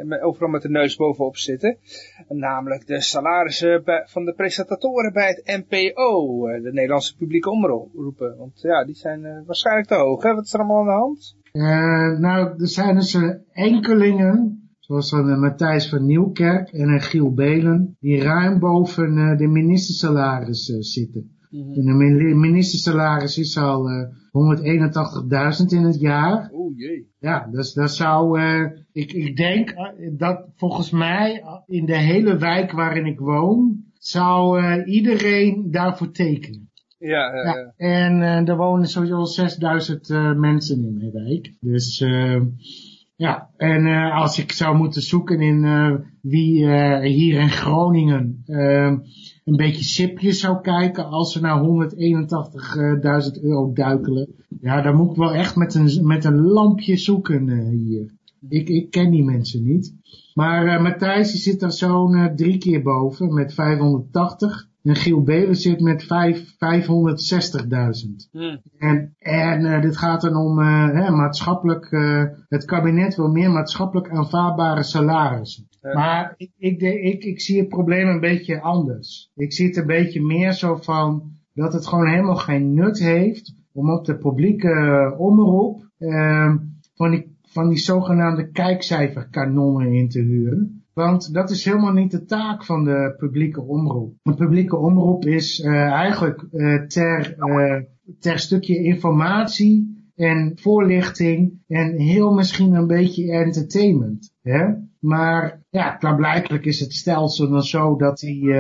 Uh, overal met de neus bovenop zitten. Namelijk de salarissen van de presentatoren bij het NPO. de Nederlandse publieke omroepen. Want ja, die zijn waarschijnlijk te hoog. Hè? Wat is er allemaal aan de hand? nou, er zijn dus enkelingen zoals dan uh, Matthijs van Nieuwkerk en uh, Giel Belen, die ruim boven uh, de ministersalaris zitten. Mm -hmm. En de ministersalaris is al 181.000 in het jaar. Oeh jee. Ja, dus dat zou, ik, ik denk dat volgens mij in de hele wijk waarin ik woon, zou iedereen daarvoor tekenen. Ja, ja, ja. En er wonen sowieso 6000 mensen in mijn wijk. Dus... Ja, en uh, als ik zou moeten zoeken in uh, wie uh, hier in Groningen een beetje sipjes zou kijken als ze naar 181.000 euro duikelen. Ja, dan moet ik wel echt met een, met een lampje zoeken hier. Ik, ik ken die mensen niet. Maar Matthijs die zit daar zo'n drie keer boven met 580. En Giel Belen zit met 560.000. Hmm. En, en uh, dit gaat dan om uh, hè, maatschappelijk, uh, het kabinet wil meer maatschappelijk aanvaardbare salarissen. Maar ik, ik, de- ik, ik zie het probleem een beetje anders. Ik zie het een beetje meer zo van dat het gewoon helemaal geen nut heeft om op de publieke omroep ehm, van, die, van die zogenaamde kijkcijferkanonnen in te huren. Want dat is helemaal niet de taak van de publieke omroep. De publieke omroep is eh, eigenlijk eh, ter, eh, ter stukje informatie en voorlichting en heel misschien een beetje entertainment. Hè? Maar ja, klaarblijkelijk is het stelsel dan zo dat die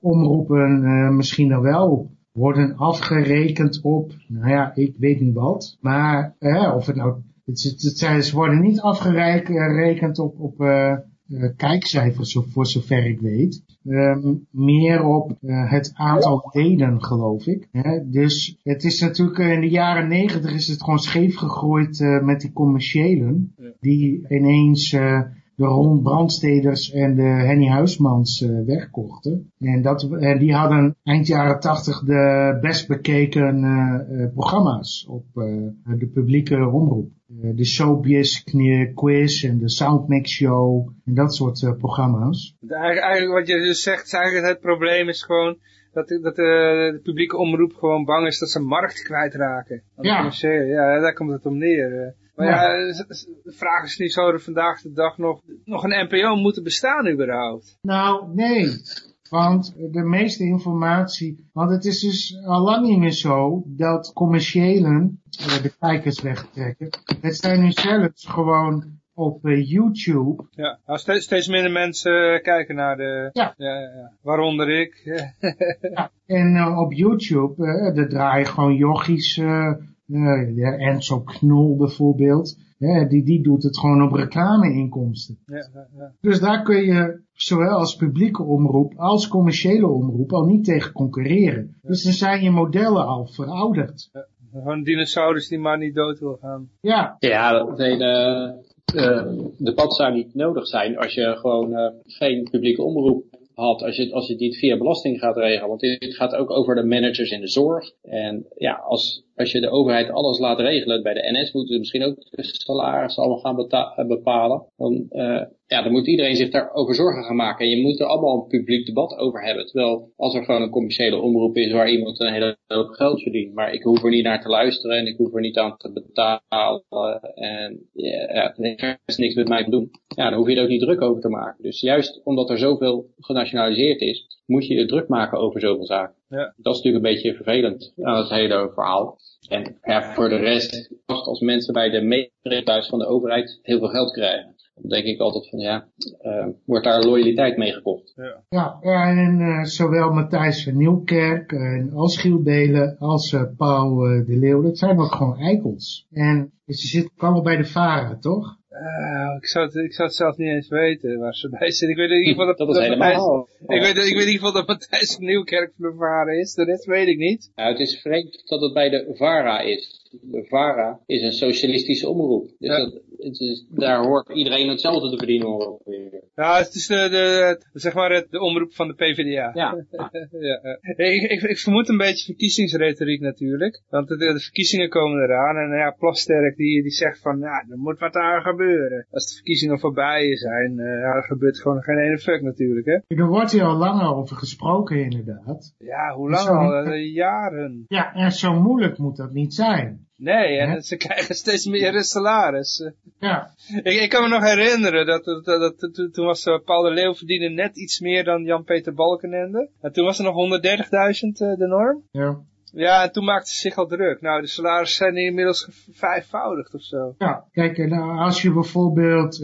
omroepen misschien dan wel worden afgerekend op, nou ja, ik weet niet wat. Maar of het nou, het, het, het ze worden niet afgerekend op, op kijkcijfers, zo- voor zover ik weet. Ehm, meer op eh, het aantal leden, geloof ik. Hè? Dus het is natuurlijk eh, in de jaren negentig is het gewoon scheef gegooid eh, met die commerciëlen. Die ineens eh, de Ron Brandsteders en de Henny Huismans eh, wegkochten. En, dat, en die hadden eind jaren tachtig de best bekeken eh, eh, programma's op eh, de publieke omroep. Eh, de Showbiz Quiz en de Soundmix Show en dat soort eh, programma's. Eigenlijk, wat je dus zegt, is eigenlijk het probleem is gewoon dat, de- dat de, de publieke omroep gewoon bang is dat ze markt kwijtraken. Ja. Ja, daar komt het om neer. eh. Maar Ja. de vraag is niet zo er vandaag de dag nog, nog een NPO moeten bestaan überhaupt. Nou, nee. Want de meeste informatie, want het is dus al lang niet meer zo dat commerciëlen eh, de kijkers wegtrekken. Het zijn nu zelfs gewoon op eh, YouTube. Ja, nou, steeds, steeds minder mensen eh, kijken naar de... Ja. Ja. Waaronder ik. Ja, en op YouTube, daar draaien gewoon jochies, ja, Enzo Knol bijvoorbeeld. Hè, die, die doet het gewoon op reclameinkomsten. ja, ja, ja. Dus daar kun je zowel als publieke omroep als commerciële omroep al niet tegen concurreren. Dus dan zijn je modellen al verouderd. Gewoon dinosaurus die maar niet dood wil gaan. Ja, Ja, dat hele eh, debat zou niet nodig zijn als je gewoon eh, geen publieke omroep had, als je, als je dit via belasting gaat regelen. Want dit gaat ook over de managers in de zorg. En ja, als, als je de overheid alles laat regelen, bij de NS moeten ze misschien ook de salaris allemaal gaan eh, bepalen. Dan, eh, ja, dan moet iedereen zich daarover zorgen gaan maken. En je moet er allemaal een publiek debat over hebben. Terwijl als er gewoon een commerciële omroep is waar iemand een hele hoop geld verdient. Maar ik hoef er niet naar te luisteren en ik hoef er niet aan te betalen. En ja, er is niks met mij te doen. Ja, dan hoef je er ook niet druk over te maken. Dus juist omdat er zoveel genationaliseerd is, moet je je druk maken over zoveel zaken. Ja. Dat is natuurlijk een beetje vervelend aan het hele verhaal. En ja, voor de rest, als mensen bij de medewerkers van de overheid heel veel geld krijgen, dan denk ik altijd van ja, eh, wordt daar loyaliteit mee gekocht. ja, ja en eh, zowel Matthijs van Nieuwkerk en als Giel Belen als eh, Paul de Leeuw, dat zijn ook gewoon eikels. En ze zitten allemaal bij de VARA, toch? Eh, ik, zou het, ik zou het zelf niet eens weten waar ze bij zitten. Ik weet in ieder geval dat, Dat is Matthijs-. Ik weet, ik weet in ieder geval dat Matthijs van Nieuwkerk van de Varen is. De rest weet ik niet. Nou, het is vreemd dat het bij de VARA is. De VARA is een socialistische omroep. Dus Ja. dat, het is, daar hoort iedereen hetzelfde te verdienen ongeveer. Ja, het is de, de, het- zeg maar het, de omroep van de PvdA. Ja, ja. Ik, ik, ik vermoed een beetje verkiezingsretoriek natuurlijk. Want de, de verkiezingen komen eraan. En ja, Plasterk die, die zegt van, ja, er moet wat aan gebeuren. Als de verkiezingen voorbij zijn, eh, ja, er gebeurt gewoon geen ene fuck natuurlijk, hè. Er wordt hier al langer over gesproken inderdaad. Ja, hoe lang al? Eh, jaren. Ja, en zo moeilijk moet dat niet zijn. Nee, en ze krijgen steeds meer salaris. Ja, Ik, ik kan me nog herinneren dat, dat, dat, dat- toen- was eh, Paul de Leeuw verdiende net iets meer dan Jan-Peter Balkenende. En toen was er nog 130.000 eh, de norm. ja. Ja, en toen maakte ze zich al druk. Nou, de salarissen zijn inmiddels vervijfvoudigd of zo. Ja, kijk, nou, als je bijvoorbeeld,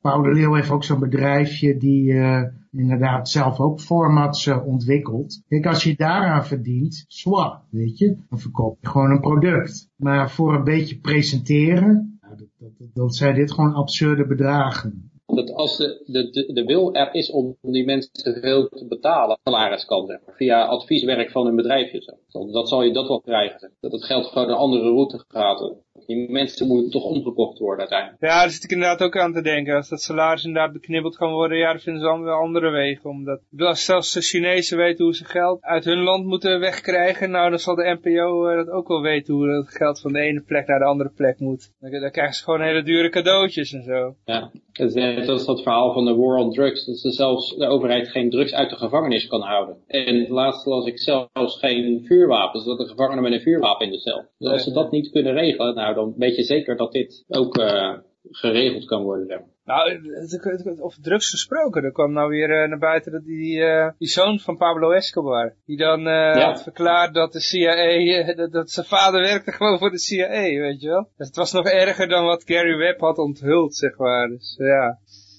Paul de Leeuw heeft ook zo'n bedrijfje die eh, inderdaad zelf ook formats eh, ontwikkelt. Kijk, als je daaraan verdient, zwaar, weet je, dan verkoop je gewoon een product. Maar voor een beetje presenteren, nou, dat, dat, dat, zijn dit gewoon absurde bedragen. dat als de, de, de, wil er is om die mensen veel te betalen, salaris kan zeg via advieswerk van hun bedrijfje. Zo. Dat zal je dat wel krijgen. Dat het geld gewoon een andere route gaat. Die mensen moeten toch omgekocht worden uiteindelijk. Ja, daar zit ik inderdaad ook aan te denken. Als dat salaris inderdaad beknibbeld kan worden, ja, dan vinden ze dan wel andere wegen. Omdat, als zelfs de Chinezen weten hoe ze geld uit hun land moeten wegkrijgen, nou, dan zal de NPO eh, dat ook wel weten hoe dat geld van de ene plek naar de andere plek moet. Dan, dan krijgen ze gewoon hele dure cadeautjes en zo. Ja. Het is net als dat verhaal van de war on drugs, dat ze zelfs de overheid geen drugs uit de gevangenis kan houden. En laatst las ik zelfs geen vuurwapens, dat de gevangenen met een vuurwapen in de cel. Dus als ze dat niet kunnen regelen, nou dan weet je zeker dat dit ook uh, geregeld kan worden. Zeg maar. Nou, over drugs gesproken, er kwam nou weer uh, naar buiten dat die, uh, die zoon van Pablo Escobar, die dan uh, ja. had verklaard dat de CIA, dat, dat, zijn vader werkte gewoon voor de CIA, weet je wel. Dus het was nog erger dan wat Gary Webb had onthuld, zeg maar. Dus ja.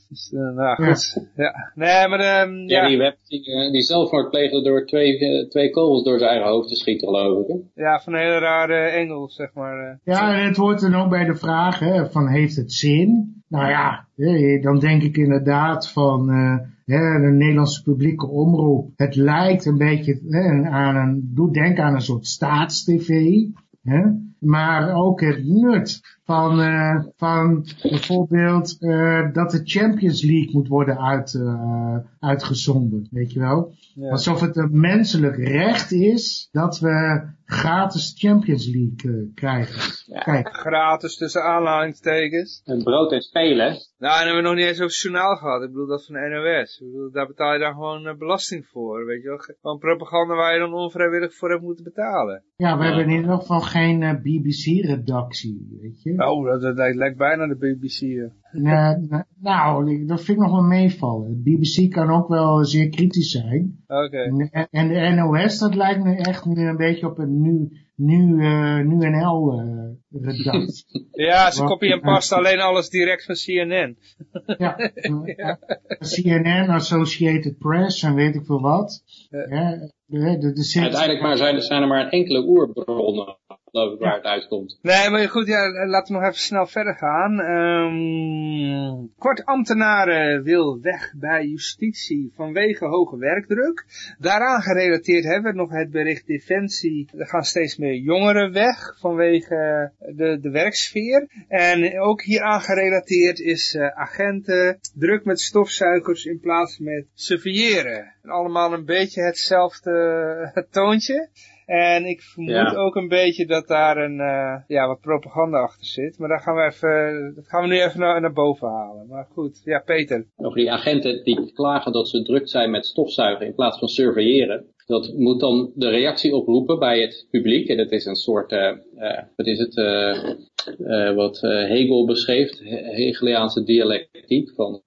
Dus, uh, nou goed. Ja. ja. Nee, maar um, ja. Gary Webb die, die zelfmoord pleegde door twee, twee kogels door zijn eigen hoofd te schieten, geloof ik. Hè? Ja, van een hele rare engel, zeg maar. Ja, en het hoort dan ook bij de vraag, hè, van heeft het zin? Nou ja, dan denk ik inderdaad van uh, de Nederlandse publieke omroep. Het lijkt een beetje aan een, doet denken aan een soort staatstv. Maar ook het nut van, uh, van bijvoorbeeld uh, dat de Champions League moet worden uit, uh, uitgezonden, weet je wel. Ja. Alsof het een menselijk recht is dat we gratis Champions League krijgen. Ja, Kijk. Gratis tussen aanhalingstekens. En brood en spelen. Nou, en hebben we nog niet eens over het journaal gehad. Ik bedoel dat van de NOS. Ik bedoel, daar betaal je dan gewoon belasting voor, weet je wel. Gewoon propaganda waar je dan onvrijwillig voor hebt moeten betalen. Ja, we hebben in ieder geval geen BBC-redactie, weet je. Oh, dat, dat, lijkt bijna de BBC. nee, nou, dat vind ik nog wel meevallen. De BBC kan ook wel zeer kritisch zijn. Oké. En, en, de NOS, dat lijkt me echt nu een beetje op een nu, nu, uh, nu NL uh, redactie. ja, ze kopie en past alleen alles direct van CNN. ja, ja, CNN, Associated Press en weet ik veel wat. Ja, de, de, de Uiteindelijk maar zijn, zijn er maar enkele oerbronnen geloof ik, waar het uitkomt. Nee, maar goed, ja, laten we nog even snel verder gaan. Um, kort ambtenaren wil weg bij justitie vanwege hoge werkdruk. Daaraan gerelateerd hebben we nog het bericht Defensie. Er gaan steeds meer jongeren weg vanwege de, de werksfeer. En ook hieraan gerelateerd is uh, agenten druk met stofzuigers in plaats met surveilleren. Allemaal een beetje hetzelfde het toontje. En ik vermoed ook een beetje dat daar een, uh, ja, wat propaganda achter zit. Maar daar gaan we even, dat gaan we nu even naar, naar boven halen. Maar goed, ja, Peter. Nog die agenten die klagen dat ze druk zijn met stofzuigen in plaats van surveilleren. Dat moet dan de reactie oproepen bij het publiek. En dat is een soort, uh, uh, wat is het, uh, wat Hegel beschreef, Hegeliaanse dialectiek van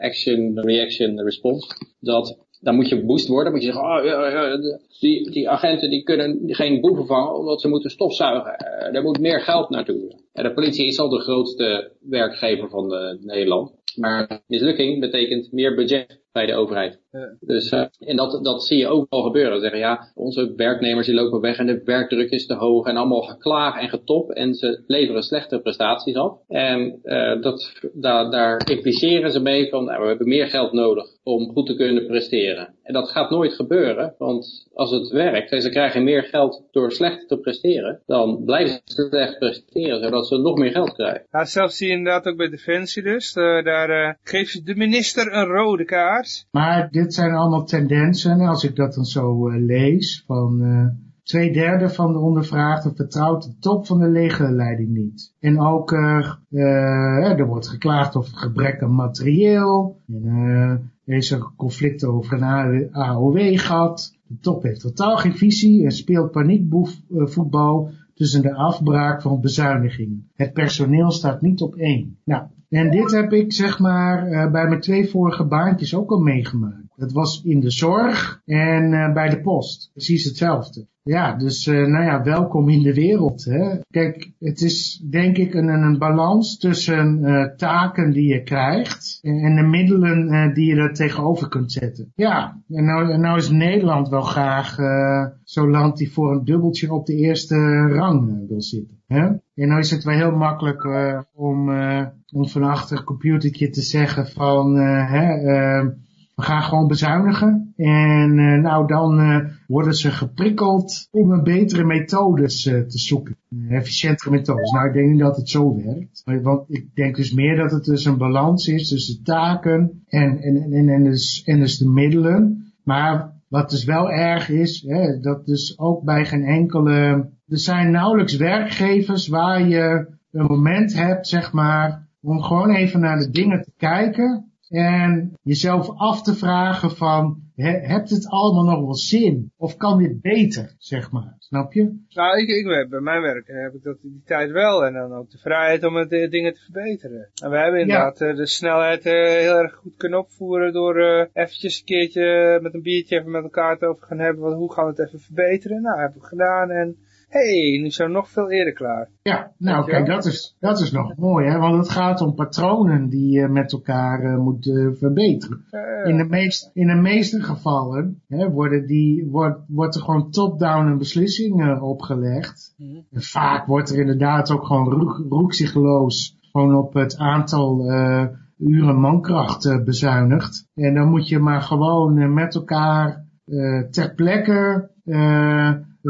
action, reaction, response. Dat dan moet je boost worden. moet je zeggen, oh, ja, ja, die, die agenten die kunnen geen boeven vangen omdat ze moeten stofzuigen. Er moet meer geld naartoe. En de politie is al de grootste werkgever van de, Nederland. Maar mislukking betekent meer budget bij de overheid. Ja. Dus, uh, en dat, dat zie je ook al gebeuren. Zeggen ja, onze werknemers die lopen weg en de werkdruk is te hoog en allemaal geklaag en getop en ze leveren slechte prestaties af. En uh, dat, da, daar impliceren ze mee van nou, we hebben meer geld nodig om goed te kunnen presteren. En dat gaat nooit gebeuren, want als het werkt en ze krijgen meer geld door slecht te presteren, dan blijven ze slecht presteren, zodat ze nog meer geld krijgen. Ja, zelfs zie je inderdaad ook bij Defensie dus, uh, daar geeft de minister een rode kaart. Maar dit zijn allemaal tendensen, als ik dat dan zo uh, lees, van twee derde van de ondervraagden vertrouwt de top van de legerleiding niet. En ook uh, uh, er wordt geklaagd over gebrek aan materieel. En, uh, er is een conflict over een AOW gehad. De top heeft totaal geen visie en speelt paniekvoetbal tussen de afbraak van bezuinigingen. Het personeel staat niet op één. Nou, en dit heb ik zeg maar uh, bij mijn twee vorige baantjes ook al meegemaakt. Dat was in de zorg en uh, bij de post. Precies hetzelfde. Ja, dus uh, nou ja, welkom in de wereld. Hè? Kijk, het is denk ik een, een balans tussen uh, taken die je krijgt en, de middelen uh, die je er tegenover kunt zetten. Ja, en nou, nou is Nederland wel graag zo'n land die voor een dubbeltje op de eerste rang wil zitten. Hè? En nou is het wel heel makkelijk om, om van een computertje te zeggen van... hè, we gaan gewoon bezuinigen. En nou, dan worden ze geprikkeld om een betere methodes uh, te zoeken. efficiëntere methodes. Nou, ik denk niet dat het zo werkt. Want ik denk dus meer dat het dus een balans is tussen taken en, en, en, en, dus, en dus de middelen. Maar wat dus wel erg is, hè, dat dus ook bij geen enkele... Er zijn nauwelijks werkgevers waar je een moment hebt, zeg maar om gewoon even naar de dingen te kijken en jezelf af te vragen van, he, hebt het allemaal nog wel zin? Of kan dit beter, zeg maar? Snap je? Nou, ik, ik, bij mijn werk heb ik dat die tijd wel. En dan ook de vrijheid om het, eh, dingen te verbeteren. En we hebben inderdaad ja. de snelheid heel erg goed kunnen opvoeren door eventjes een keertje met een biertje even met elkaar het over gaan hebben. Wat, hoe gaan we het even verbeteren? Nou, heb ik gedaan en hey, nu zijn we nog veel eerder klaar. Ja, nou kijk, dat is, dat is nog mooi, hè? want het gaat om patronen die je met elkaar uh, moet uh, verbeteren. Uh, in, de meest, in de meeste gevallen hè, worden die, wordt, wordt er gewoon top-down een beslissing opgelegd. Mm. En vaak wordt er inderdaad ook gewoon roek, roekzichtloos gewoon op het aantal uren mankracht bezuinigd. En dan moet je maar gewoon met elkaar ter plekke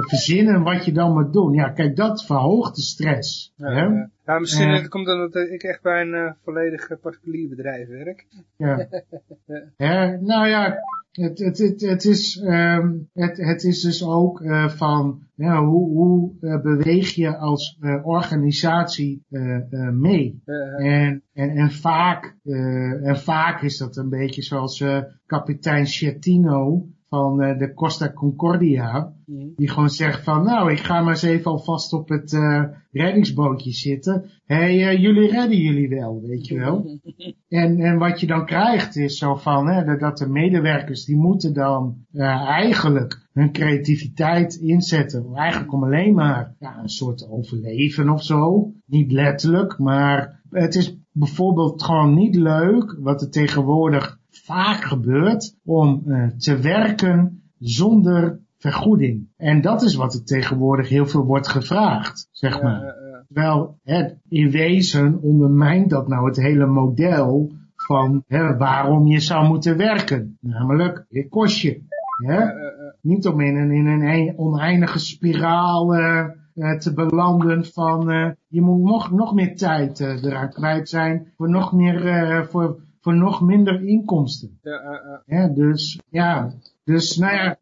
verzinnen wat je dan moet doen. Ja, kijk, dat verhoogt de stress. Ja, hè? Ja. ja misschien uh, komt omdat ik echt bij een uh, volledig particulier bedrijf werk. Ja. ja. nou ja, het, het, het, het, is, um, het, het is dus ook uh, van ja, hoe, hoe uh, beweeg je als uh, organisatie mee. En, en, en, vaak, en vaak is dat een beetje zoals kapitein Schettino van uh, de Costa Concordia. Mm. Die gewoon zegt van, nou, ik ga maar eens even alvast op het uh, reddingsbootje zitten. Hé, hey, uh, jullie redden jullie wel, weet je wel. en, en wat je dan krijgt is zo van, hè, dat de medewerkers, die moeten dan eigenlijk hun creativiteit inzetten. Eigenlijk om alleen maar ja, een soort overleven of zo. Niet letterlijk, maar het is bijvoorbeeld gewoon niet leuk, wat er tegenwoordig vaak gebeurt om uh, te werken zonder vergoeding. En dat is wat er tegenwoordig heel veel wordt gevraagd, zeg maar. Ja, ja, Wel, het, in wezen ondermijnt dat nou het hele model van hè, waarom je zou moeten werken. Namelijk, het kost je. Hè? Niet om in een, in een oneindige spiraal uh, te belanden van uh, je moet nog, nog meer tijd eraan kwijt zijn voor nog meer voor voor nog minder inkomsten. Ja, uh, ja, dus ja, dus nou ja,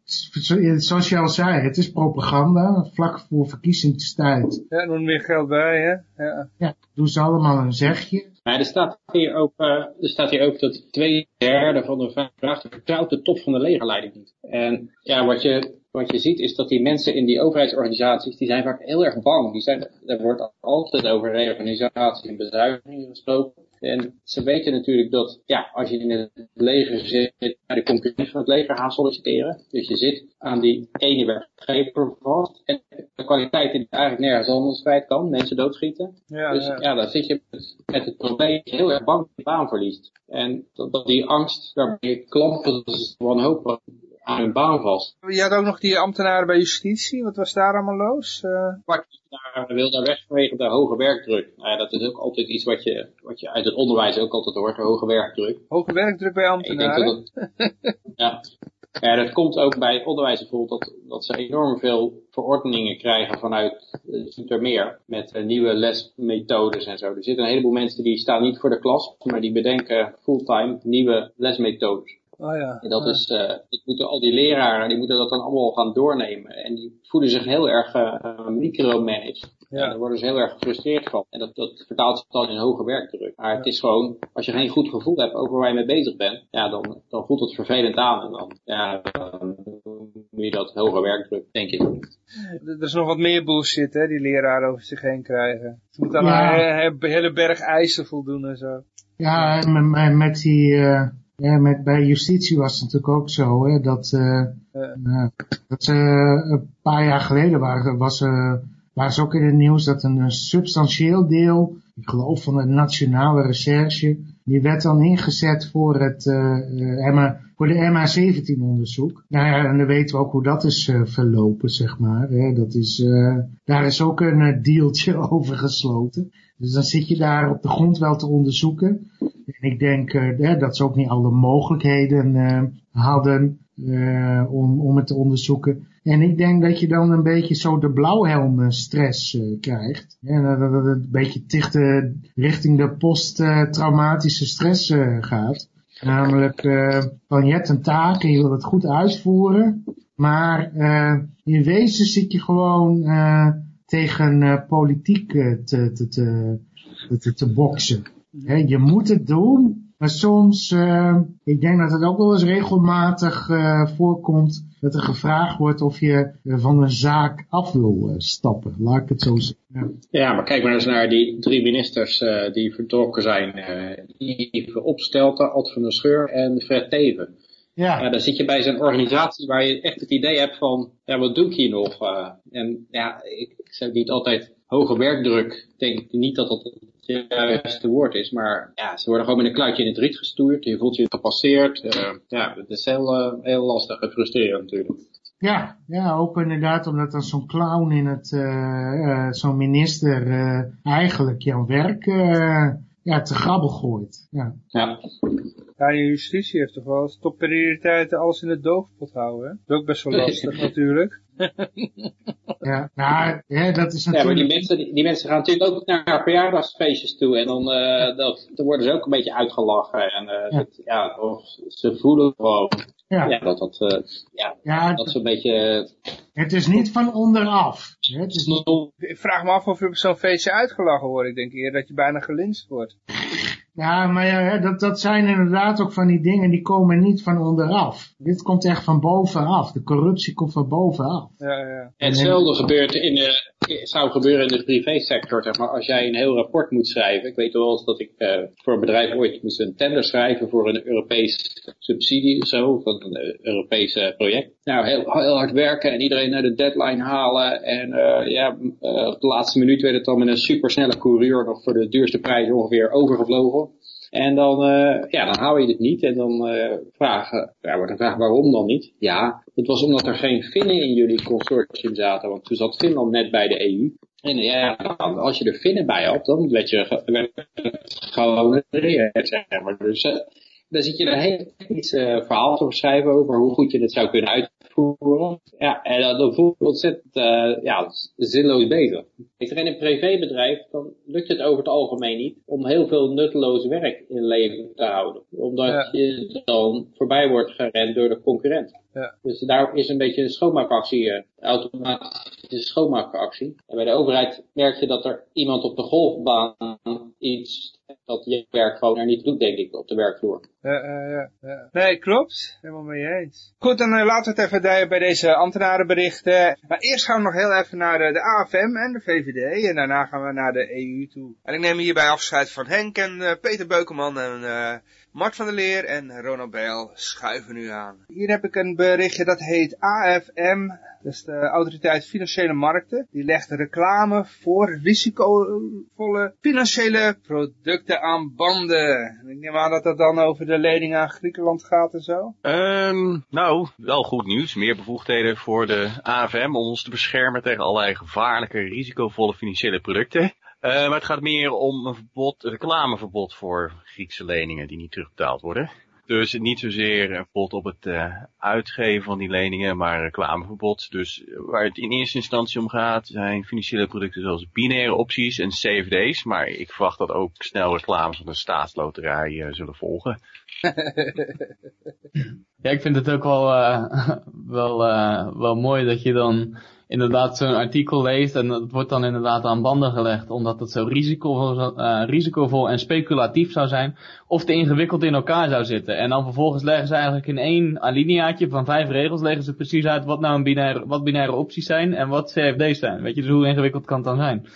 zoals je al zei, het is propaganda, vlak voor verkiezingstijd. Ja, er moet meer geld bij, hè? Ja, ja doen ze allemaal een zegje. Maar er staat hier ook, uh, er staat hier ook dat twee derde van de vraag vertrouwt de top van de legerleiding niet. En ja, wat je, wat je ziet is dat die mensen in die overheidsorganisaties, die zijn vaak heel erg bang. Die zijn, er wordt altijd over reorganisatie en bezuinigingen gesproken. En ze weten natuurlijk dat, ja, als je in het leger zit, naar de concurrentie van het leger gaan solliciteren. Dus je zit aan die ene werkgever vast. En de kwaliteit die eigenlijk nergens anders kwijt kan, mensen doodschieten. Ja, dus ja. ja, dan zit je met, met het probleem dat je heel erg bang dat je baan verliest. En dat, dat die angst, waarbij klampen wanhopig aan hun baan vast. Je had ook nog die ambtenaren bij justitie, wat was daar allemaal los? Uh... Daar wil daar weg vanwege de hoge werkdruk. Nou ja, dat is ook altijd iets wat je, wat je uit het onderwijs ook altijd hoort, de hoge werkdruk. Hoge werkdruk bij ambtenaren? Dat ja. ja, dat komt ook bij het onderwijs bijvoorbeeld dat, dat ze enorm veel verordeningen krijgen vanuit het meer met uh, nieuwe lesmethodes en zo. Er zitten een heleboel mensen die staan niet voor de klas, maar die bedenken fulltime nieuwe lesmethodes. Oh ja. En dat is, uh, dat moeten al die leraren, die moeten dat dan allemaal gaan doornemen. En die voelen zich heel erg uh, micromanaged. Ja. En daar worden ze heel erg gefrustreerd van. En dat, dat vertaalt zich dan in hoge werkdruk. Maar het is gewoon, als je geen goed gevoel hebt over waar je mee bezig bent, ja, dan, dan voelt het vervelend aan. En dan, ja, dan moet je dat hoge werkdruk, denk ik. Er is nog wat meer bullshit, hè, die leraren over zich heen krijgen. Ze moeten aan ja. een hele berg eisen voldoen en zo. Ja, met, met die... Uh ja, met, bij justitie was het natuurlijk ook zo, hè, dat, uh, uh, dat uh, een paar jaar geleden waren, was, was ook in het nieuws dat een substantieel deel, ik geloof van de nationale recherche, die werd dan ingezet voor het MA, voor de MH17 onderzoek. Nou ja, en dan weten we ook hoe dat is verlopen, zeg maar. Hè. Dat is, daar is ook een dealtje over gesloten. Dus dan zit je daar op de grond wel te onderzoeken. En ik denk uh, dat ze ook niet alle mogelijkheden uh, hadden uh, om, om het te onderzoeken. En ik denk dat je dan een beetje zo de blauwhelm stress krijgt. En dat het een beetje dichter richting de posttraumatische stress gaat. Namelijk van je hebt een taak en je wil het goed uitvoeren. Maar in wezen zit je gewoon tegen politiek te, te, te, te, boksen. Je moet het doen, maar soms, uh, ik denk dat het ook wel eens regelmatig uh, voorkomt dat er gevraagd wordt of je van een zaak af wil uh, stappen. Laat ik het zo zeggen. Ja. maar kijk maar eens naar die drie ministers die vertrokken zijn. Yves Opstelten, Ad van der Scheur en Fred Teven. Ja. ja. dan zit je bij zo'n organisatie waar je echt het idee hebt van, ja, wat doe ik hier nog? en ja, ik, ik zeg niet altijd hoge werkdruk. Ik denk niet dat dat het juiste woord is. Maar ja, ze worden gewoon met een kluitje in het riet gestuurd. Je voelt je gepasseerd. Uh, ja, het is heel, uh, heel lastig en frustrerend natuurlijk. Ja, ja, ook inderdaad omdat er zo'n clown in het, uh, zo'n minister eigenlijk jouw werk ja, te grabbel gooit. Ja. ja. Ja, en justitie heeft toch wel als topprioriteit alles in de doofpot houden. Hè? Dat is ook best wel lastig natuurlijk. Ja, nou, ja, dat is natuurlijk... Ja, maar die mensen, die, die mensen gaan natuurlijk ook naar verjaardagsfeestjes toe en dan, uh, dat, dan worden ze ook een beetje uitgelachen. En uh, ja. Dat, ja, of ze voelen gewoon ja. ja dat dat, uh, ja, ja, dat is een beetje... Het is niet van onderaf. Het is niet... Ik vraag me af of je op zo'n feestje uitgelachen wordt. Ik denk eerder dat je bijna gelinst wordt. Ja, maar ja, dat, dat zijn inderdaad ook van die dingen die komen niet van onderaf. Dit komt echt van bovenaf. De corruptie komt van bovenaf. Ja, ja. En hetzelfde gebeurt in de, zou gebeuren in de privésector. Zeg maar. Als jij een heel rapport moet schrijven. Ik weet wel eens dat ik uh, voor een bedrijf ooit moest een tender schrijven voor een Europees subsidie zo. Van een Europese project. Nou, heel, heel hard werken en iedereen naar de deadline halen. En uh, ja, uh, op de laatste minuut werd het dan met een supersnelle courier nog voor de duurste prijs ongeveer overgevlogen. En dan, uh, ja, dan hou je het niet. En dan uh, vragen, ja, wordt de vraag waarom dan niet? Ja, het was omdat er geen Finnen in jullie consortium zaten. Want toen zat Finland net bij de EU. En ja, als je er Finnen bij had, dan werd je gehonoreerd, zeg maar. Dus dan zit je een heel technisch verhaal te schrijven over hoe goed je het zou kunnen uitvoeren. Ja, en dan voel je ontzettend uh, ja, zinloos bezig. Ik in een privébedrijf, dan lukt het over het algemeen niet om heel veel nutteloos werk in leven te houden. Omdat ja. je dan voorbij wordt gerend door de concurrent. Ja. Dus daar is een beetje een schoonmaakactie, een automatische schoonmaakactie. En bij de overheid merk je dat er iemand op de golfbaan iets dat je werk gewoon er niet doet, denk ik, op de werkvloer. Ja, ja, ja. Nee, klopt. Helemaal mee eens. Goed, dan uh, laten we het even bij deze ambtenarenberichten. Maar eerst gaan we nog heel even naar de, de AFM en de VVD. En daarna gaan we naar de EU toe. En ik neem hierbij afscheid van Henk en uh, Peter Beukeman en uh, Mart van der Leer en Ronald Bijl schuiven nu aan. Hier heb ik een berichtje dat heet AFM, dat is de Autoriteit Financiële Markten. Die legt reclame voor risicovolle financiële producten aan banden. Ik neem aan dat dat dan over de lening aan Griekenland gaat en zo. Um, nou, wel goed nieuws. Meer bevoegdheden voor de AFM om ons te beschermen tegen allerlei gevaarlijke, risicovolle financiële producten. Uh, maar het gaat meer om een verbod, een reclameverbod voor Griekse leningen die niet terugbetaald worden. Dus niet zozeer een verbod op het uh, uitgeven van die leningen, maar een reclameverbod. Dus waar het in eerste instantie om gaat zijn financiële producten zoals binaire opties en CFD's. Maar ik verwacht dat ook snel reclames van de staatsloterij uh, zullen volgen. ja, ik vind het ook wel, wel, wel mooi dat je dan inderdaad zo'n artikel leest en het wordt dan inderdaad aan banden gelegd omdat het zo risicovol, uh, risicovol en speculatief zou zijn of te ingewikkeld in elkaar zou zitten. En dan vervolgens leggen ze eigenlijk in één alineaatje van vijf regels leggen ze precies uit wat nou een binaire, wat binaire opties zijn en wat CFD's zijn. Weet je, dus hoe ingewikkeld kan het dan zijn?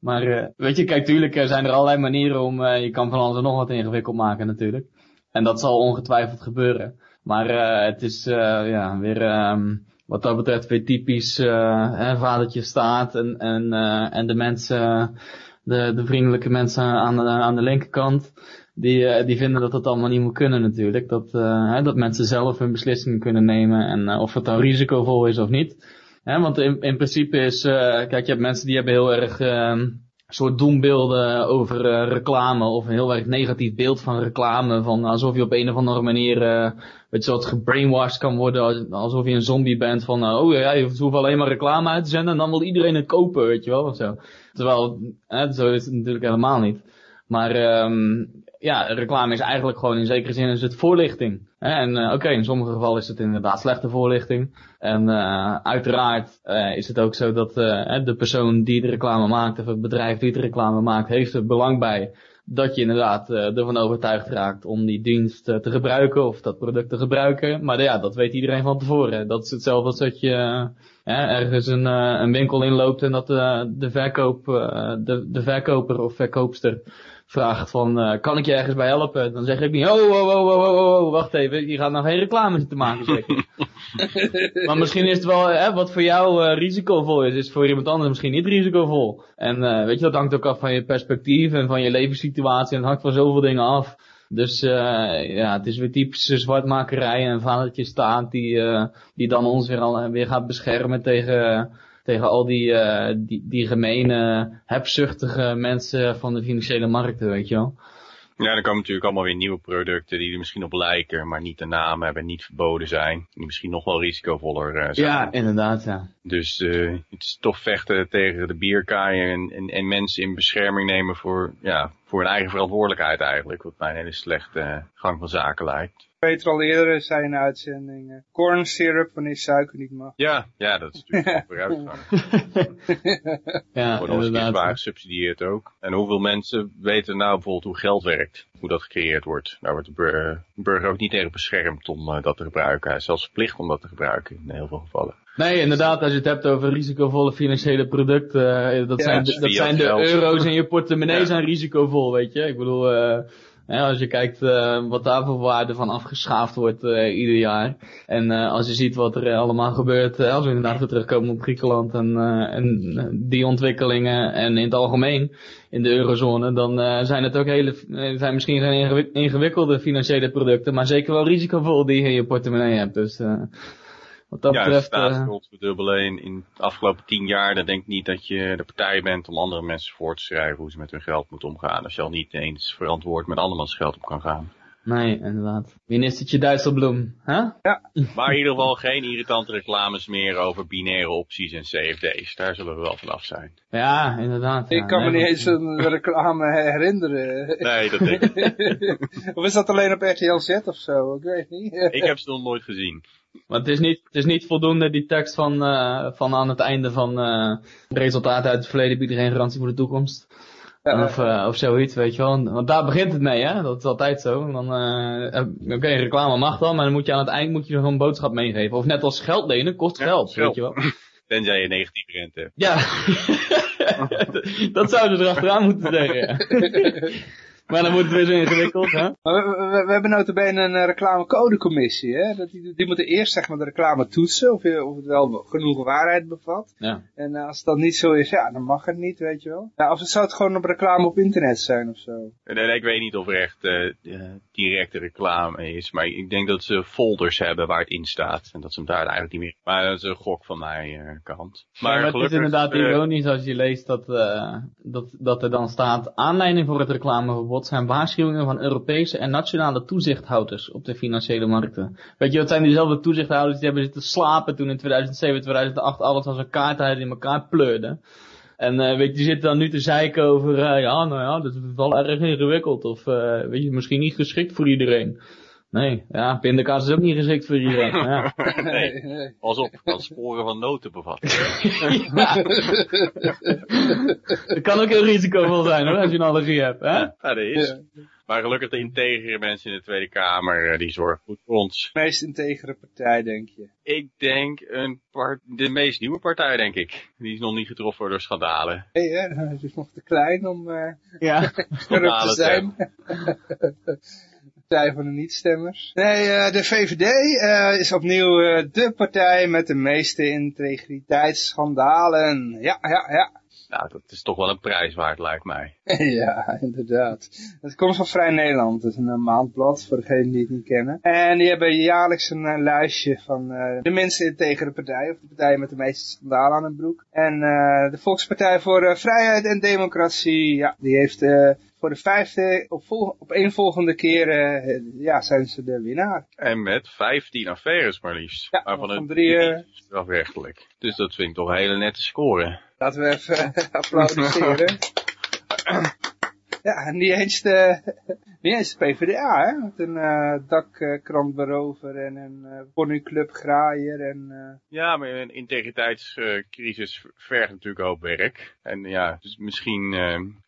Maar uh, weet je, kijk, tuurlijk zijn er allerlei manieren om, uh, je kan van alles en nog wat ingewikkeld maken natuurlijk. En dat zal ongetwijfeld gebeuren. Maar het is ja, weer... Um, wat dat betreft weer typisch uh, vadertje staat en, en, uh, en de mensen, de, de vriendelijke mensen aan de, aan de linkerkant, die, uh, die vinden dat dat allemaal niet moet kunnen natuurlijk. Dat, uh, dat mensen zelf hun beslissingen kunnen nemen en of het dan risicovol is of niet. Hè, want in, in principe is, kijk, je hebt mensen die hebben heel erg ehm, soort doembeelden over uh, reclame of een heel erg negatief beeld van reclame. Van alsof je op een of andere manier uh, weet je, wat gebrainwashed kan worden. Alsof je een zombie bent van uh, oh ja, je hoeft alleen maar reclame uit te zenden en dan wil iedereen het kopen, weet je wel, of zo. Terwijl, zo is het natuurlijk helemaal niet. Maar um, ja, reclame is eigenlijk gewoon in zekere zin is het voorlichting. En eh, oké, in sommige gevallen is het inderdaad slechte voorlichting. En uh, uiteraard uh, is het ook zo dat de persoon die de reclame maakt, of het bedrijf die de reclame maakt, heeft er belang bij dat je inderdaad ervan overtuigd raakt om die dienst te gebruiken of dat product te gebruiken. Maar ja, dat weet iedereen van tevoren. Dat is hetzelfde als dat je ergens een, een winkel inloopt en dat de, verkoop, de, de verkoper of verkoopster vraagt van, uh, kan ik je ergens bij helpen? Dan zeg ik niet, oh, oh, oh, oh, oh, oh, wacht even, je gaat nou geen reclame te maken, zeker. maar misschien is het wel, hè, wat voor jou uh, risicovol is, is voor iemand anders misschien niet risicovol. En uh, weet je, dat hangt ook af van je perspectief en van je levenssituatie en het hangt van zoveel dingen af. Dus ja, het is weer typische zwartmakerij en vadertje staat die, die dan ons weer, al, weer gaat beschermen tegen tegen al die, uh, die, die gemene, hebzuchtige mensen van de financiële markten, weet je wel. Ja, dan komen natuurlijk allemaal weer nieuwe producten die er misschien op lijken, maar niet de naam hebben, niet verboden zijn. Die misschien nog wel risicovoller uh, zijn. Ja, inderdaad, ja. Dus uh, het is toch vechten tegen de bierkaaien en, en, en, mensen in bescherming nemen voor, ja, voor hun eigen verantwoordelijkheid eigenlijk. Wat mij een hele slechte gang van zaken lijkt. Peter al eerder zijn uitzendingen. Corn syrup wanneer suiker niet mag. Ja, ja dat is natuurlijk vooruitgang. ja, Wordt als inderdaad. gesubsidieerd ook. En hoeveel mensen weten nou bijvoorbeeld hoe geld werkt? Hoe dat gecreëerd wordt. Daar wordt de burger, burger ook niet tegen beschermd om uh, dat te gebruiken. Hij is zelfs verplicht om dat te gebruiken in heel veel gevallen. Nee, inderdaad, als je het hebt over risicovolle financiële producten, uh, dat ja, zijn, de, dat zijn de euro's in je portemonnee ja. zijn risicovol, weet je. Ik bedoel, uh, als je kijkt uh, wat daar voor waarde van afgeschaafd wordt uh, ieder jaar. En uh, als je ziet wat er allemaal gebeurt, als we inderdaad weer terugkomen op Griekenland en, en die ontwikkelingen en in het algemeen in de eurozone, dan zijn het ook hele, zijn misschien geen ingewikkelde financiële producten, maar zeker wel risicovol die je in je portemonnee hebt. Dus wat dat ja, betreft... staatsschuld verdubbelen in, in de afgelopen tien jaar, dan denk ik niet dat je de partij bent om andere mensen voor te schrijven hoe ze met hun geld moeten omgaan. Als je al niet eens verantwoord met andermans geld om kan gaan. Nee, inderdaad. Ministertje Dijsselbloem, hè? Huh? Ja. Maar in ieder geval geen irritante reclames meer over binaire opties en CFD's. Daar zullen we wel vanaf zijn. Ja, inderdaad. Ik ja. kan nee, me niet eens een reclame herinneren. Nee, dat denk ik. of is dat alleen op RTL Z of zo? Ik weet niet. Ik heb ze nog nooit gezien. Maar het is niet, het is niet voldoende die tekst van, uh, van aan het einde van uh, resultaten uit het verleden biedt geen garantie voor de toekomst. Ja, of, uh, of zoiets, weet je wel. Want daar begint het mee, hè. Dat is altijd zo. Dan, Oké, okay, reclame mag dan, maar dan moet je aan het eind moet je nog een boodschap meegeven. Of net als geld lenen, kost Ja, geld, geld. weet je wel. Tenzij je negatieve rente hebt. Ja, dat zouden ze erachteraan moeten zeggen. maar dan wordt het weer zo ingewikkeld, hè. Maar we, we, we hebben notabene een uh, reclamecodecommissie, hè. Dat die, die moeten eerst zeg maar de reclame toetsen, of, je, of het wel genoeg waarheid bevat. Ja. En uh, als dat niet zo is, ja, dan mag het niet, weet je wel. Ja, of het zou het gewoon op reclame op internet zijn of zo. Nee, nee, ik weet niet of er echt uh, directe reclame is, maar ik denk dat ze folders hebben waar het in staat. En dat ze hem daar eigenlijk niet meer... Maar dat is een gok van mijn kant. Maar, ja, maar het is inderdaad ironisch als je leest dat, dat, dat er dan staat... Aanleiding voor het reclameverbod zijn waarschuwingen van Europese en nationale toezichthouders op de financiële markten. Weet je, dat zijn diezelfde toezichthouders die hebben zitten slapen toen in 2007, 2008 alles als een kaarthuis in elkaar pleurde. En uh, weet je, die zitten dan nu te zeiken over, uh, ja, nou ja, dat is wel erg ingewikkeld. Of, uh, weet je, misschien niet geschikt voor iedereen. Nee, ja, pindakaas is ook niet geschikt voor iedereen. Ja. nee, nee. Pas op, kan sporen van noten bevatten. dat kan ook heel risicovol zijn hoor, als je een allergie hebt. Hè? Ja, dat is. Maar gelukkig de integere mensen in de Tweede Kamer, die zorgen goed voor ons. De meest integere partij, denk je? Ik denk een part de meest nieuwe partij, denk ik. Die is nog niet getroffen door schandalen. Nee, hè? Het is nog te klein om uh, ja. te zijn. partij van de niet-stemmers. Nee, uh, de VVD uh, is opnieuw uh, de partij met de meeste integriteitsschandalen. Ja, ja, ja. Nou, dat is toch wel een prijs waard, lijkt mij. ja, inderdaad. Het komt van Vrij Nederland. Dat is een maandblad, voor degenen die het niet kennen. En die hebben jaarlijks een lijstje van de minste integere partij, of de partij met de meeste schandalen aan hun broek. En de Volkspartij voor Vrijheid en Democratie, ja, die heeft voor de vijfde op, vol, op één volgende keer uh, ja, zijn ze de winnaar. En met 15 affaires maar liefst. Ja, waarvan van het drie, uh... strafrechtelijk. Dus dat vind ik toch een hele nette score. Laten we even applaudisseren. Ja, niet eens de, niet eens PvdA, hè? Met een uh, en een uh, ponyclub graaier en... Ja, maar een integriteitscrisis vergt natuurlijk ook werk. En ja, dus misschien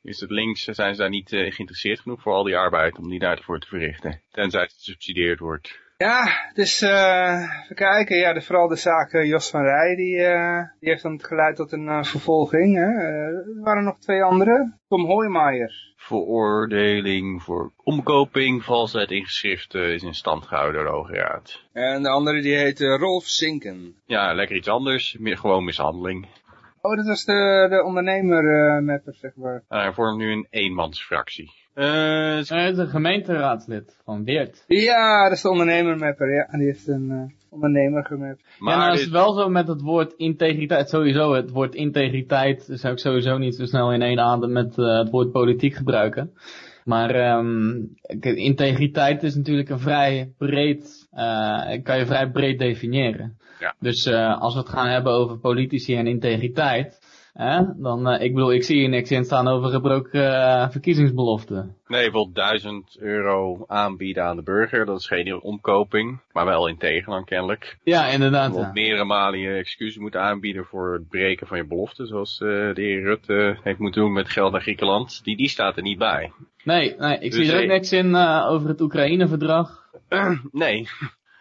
is het links, zijn ze daar niet geïnteresseerd genoeg voor al die arbeid om die daarvoor te verrichten. Tenzij het gesubsidieerd wordt. Ja, dus uh, even kijken. Ja, de, vooral de zaak Jos van Rij, die, uh, die heeft dan geleid tot een uh, vervolging. Hè? er waren nog twee andere. Tom Hoijmaier. Veroordeling voor omkoping, valsheid in geschriften is in stand gehouden door de Hoge Raad. En de andere die heet Rolf Zinken. Ja, lekker iets anders. Gewoon mishandeling. Oh, dat was de, de ondernemer-mapper, zeg maar. hij vormt nu een eenmansfractie. Uh, hij is een gemeenteraadslid van Weert. Ja, dat is de ondernemer-mapper, ja. Die heeft een uh, ondernemer gemapt. Maar ja, nou is het wel zo met het woord integriteit. Sowieso, het woord integriteit zou ik sowieso niet zo snel in één adem met uh, het woord politiek gebruiken. Maar um, integriteit is natuurlijk een vrij breed, uh, kan je vrij breed definiëren. Ja. Dus uh, als we het gaan hebben over politici en integriteit, dan, uh, ik bedoel, ik zie hier niks in staan over gebroken uh, verkiezingsbeloften. Nee, bijvoorbeeld 1000 euro aanbieden aan de burger, dat is geen omkoping, maar wel in tegenland kennelijk. Ja, inderdaad. Ja. meerdere malen je excuses moeten aanbieden voor het breken van je belofte, zoals uh, de heer Rutte heeft moeten doen met geld naar Griekenland. Die, die staat er niet bij. Nee, nee ik dus zie er ook niks in over het Oekraïne-verdrag. nee.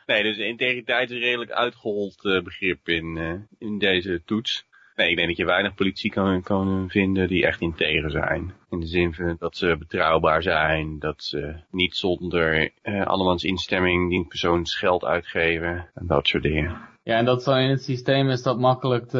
Nee, dus integriteit is een redelijk uitgehold begrip in, in deze toets. Nee, ik denk dat je weinig politie kan, kan vinden die echt integer zijn. In de zin van dat ze betrouwbaar zijn, dat ze niet zonder uh, andermans instemming die persoons geld uitgeven en dat soort dingen. Ja, en dat zo in het systeem is dat makkelijk te,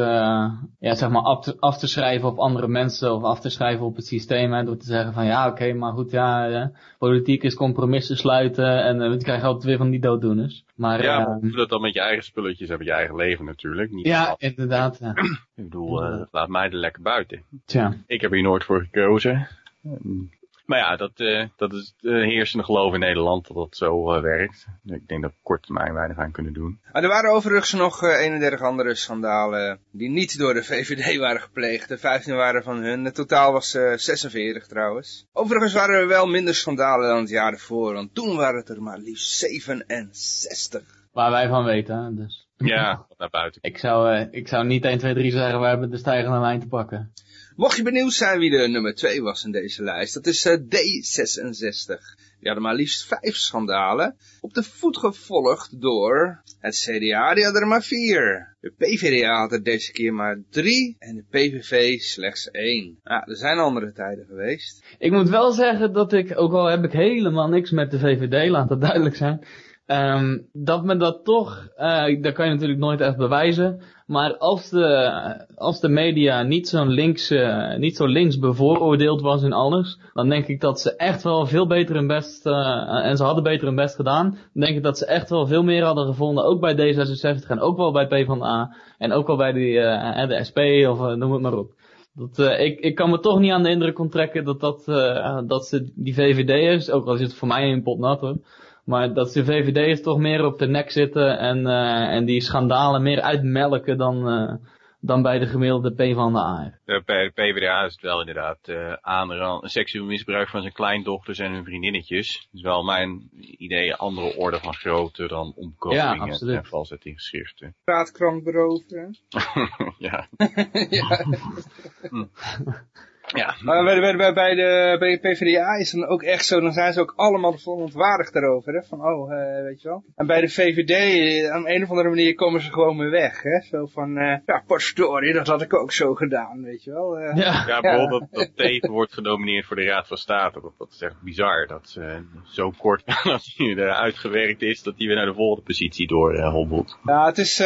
ja, zeg maar af te, af te schrijven op andere mensen of af te schrijven op het systeem. Hè, door te zeggen van ja, oké, maar goed, ja, ja, politiek is compromissen sluiten en uh, je krijgt altijd weer van die dooddoeners. Maar, ja, uh, maar doe dat dan met je eigen spulletjes en met je eigen leven natuurlijk. Niet ja, inderdaad. Ja. Ik bedoel, uh, laat mij er lekker buiten. Tja. Ik heb hier nooit voor gekozen. Maar ja, dat, uh, dat is het uh, heersende geloof in Nederland dat dat zo uh, werkt. Ik denk dat we kort termijn weinig aan kunnen doen. Ah, er waren overigens nog 31 andere schandalen die niet door de VVD waren gepleegd. De 15 waren van hun. Het totaal was 46 trouwens. Overigens waren er wel minder schandalen dan het jaar ervoor. Want toen waren het er maar liefst 67. Waar wij van weten, dus. Ja, naar buiten. Ik zou, ik zou niet 1, 2, 3 zeggen, we hebben de stijgende lijn te pakken. Mocht je benieuwd zijn wie de nummer 2 was in deze lijst, dat is uh, D66. Die hadden maar liefst vijf schandalen. Op de voet gevolgd door het CDA, die hadden er maar vier. De PVDA had er deze keer maar drie en de PVV slechts één. Ja, er zijn andere tijden geweest. Ik moet wel zeggen dat ik, ook al heb ik helemaal niks met de VVD, laat dat duidelijk zijn. Um, dat men dat toch, uh, dat kan je natuurlijk nooit echt bewijzen. Maar als de, als de media niet zo links, uh, niet zo links bevooroordeeld was in alles, dan denk ik dat ze echt wel veel beter hun best, uh, en ze hadden beter hun best gedaan, dan denk ik dat ze echt wel veel meer hadden gevonden, ook bij D66 en ook wel bij PvdA en ook wel bij die, de SP of noem het maar op. Dat, ik, ik kan me toch niet aan de indruk onttrekken dat, dat, uh, dat ze die VVD'ers, ook al zit het voor mij in pot nat hoor, maar dat de VVD'ers toch meer op de nek zitten en, uh, en die schandalen meer uitmelken dan, uh, dan bij de gemiddelde P van de. Bij de PvdA is het wel inderdaad uh, aanrand, seksueel misbruik van zijn kleindochters en hun vriendinnetjes. Dat is wel mijn idee andere orde van grootte dan omkopingen ja, en valsheid in geschriften. Praatkrant beroven. ja. ja. Ja. Maar bij, bij, bij, de, bij de PvdA is dan ook echt zo, dan zijn ze ook allemaal verontwaardigd daarover. Hè? Van, oh, uh, weet je wel. En bij de VVD, aan een of andere manier komen ze gewoon mee weg. Hè? Zo van, uh, ja, pastorie, dat had ik ook zo gedaan, weet je wel. Uh, ja. ja, bijvoorbeeld dat, dat Teven wordt genomineerd voor de Raad van State. Dat, dat is echt bizar. Dat uh, zo kort nadat hij eruit gewerkt is, dat hij weer naar de volgende positie doorhobbelt. ja, het is,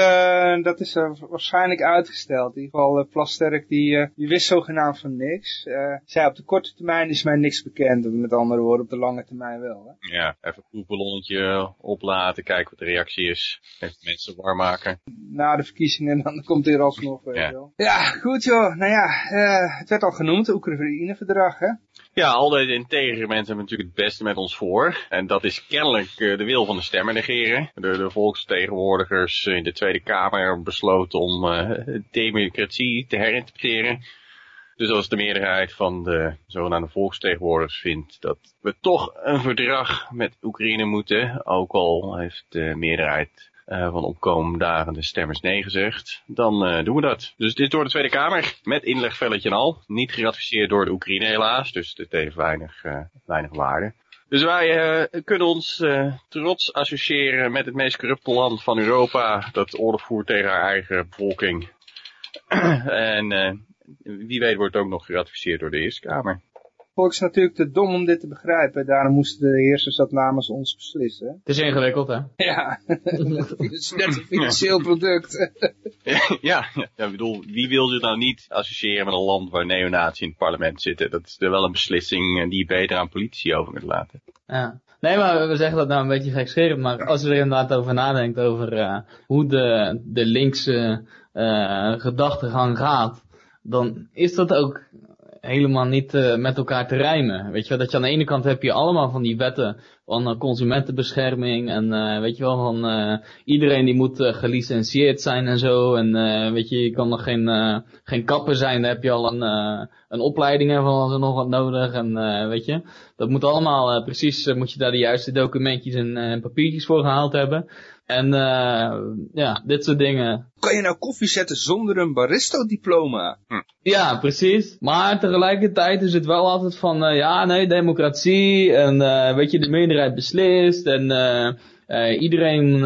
dat is waarschijnlijk uitgesteld. In ieder geval, Plasterk, die, die wist zogenaamd van niks. Uh, zei op de korte termijn is mij niks bekend. Met andere woorden, op de lange termijn wel. Hè? Ja, even een proefballonnetje oplaten, kijken wat de reactie is. Even mensen warm maken. Na de verkiezingen, dan komt er alsnog. Weet ja. Wel. ja, goed joh. Nou ja, uh, het werd al genoemd, het Oekraïne-verdrag. hè? Ja, al deze integere mensen hebben natuurlijk het beste met ons voor. En dat is kennelijk uh, de wil van de stemmen negeren. De, de volksvertegenwoordigers in de Tweede Kamer hebben besloten om democratie te herinterpreteren. Dus als de meerderheid van de zogenaamde volksvertegenwoordigers vindt dat we toch een verdrag met Oekraïne moeten, ook al heeft de meerderheid uh, van opkomen de stemmers nee gezegd, dan uh, doen we dat. Dus dit door de Tweede Kamer, met inlegvelletje en al. Niet geratificeerd door de Oekraïne helaas, dus dit heeft weinig, uh, weinig waarde. Dus wij kunnen ons trots associëren met het meest corrupte land van Europa, dat oorlog voert tegen haar eigen bevolking. en wie weet wordt het ook nog geratificeerd door de Eerste Kamer volk is natuurlijk te dom om dit te begrijpen. Daarom moesten de heersers dat namens ons beslissen. Het is ingewikkeld, hè? Ja, het is net een financieel product. ja, ja, ik bedoel, wie wil zich nou niet associëren met een land waar neonazi in het parlement zitten? Dat is wel een beslissing eh, die je beter aan politici over kunt laten. Ja. Nee, maar we zeggen dat nou een beetje gekscherend, maar als je er inderdaad over nadenkt over uh, hoe de, de linkse uh, gedachtegang gaat, dan is dat ook helemaal niet uh, met elkaar te rijmen. Weet je wel, dat je aan de ene kant heb je allemaal van die wetten van uh, consumentenbescherming en uh, weet je wel, van iedereen die moet gelicentieerd zijn en zo. En weet je, je kan nog geen, geen kapper zijn, dan heb je al een, een opleiding en van nog wat nodig. En weet je, dat moet allemaal precies, moet je daar de juiste documentjes en papiertjes voor gehaald hebben. En uh, ja, dit soort dingen. Kan je nou koffie zetten zonder een barista-diploma? Hm. Ja, precies. Maar tegelijkertijd is het wel altijd van, uh, ja, nee, democratie. En uh, weet je, de beslist. En uh, iedereen,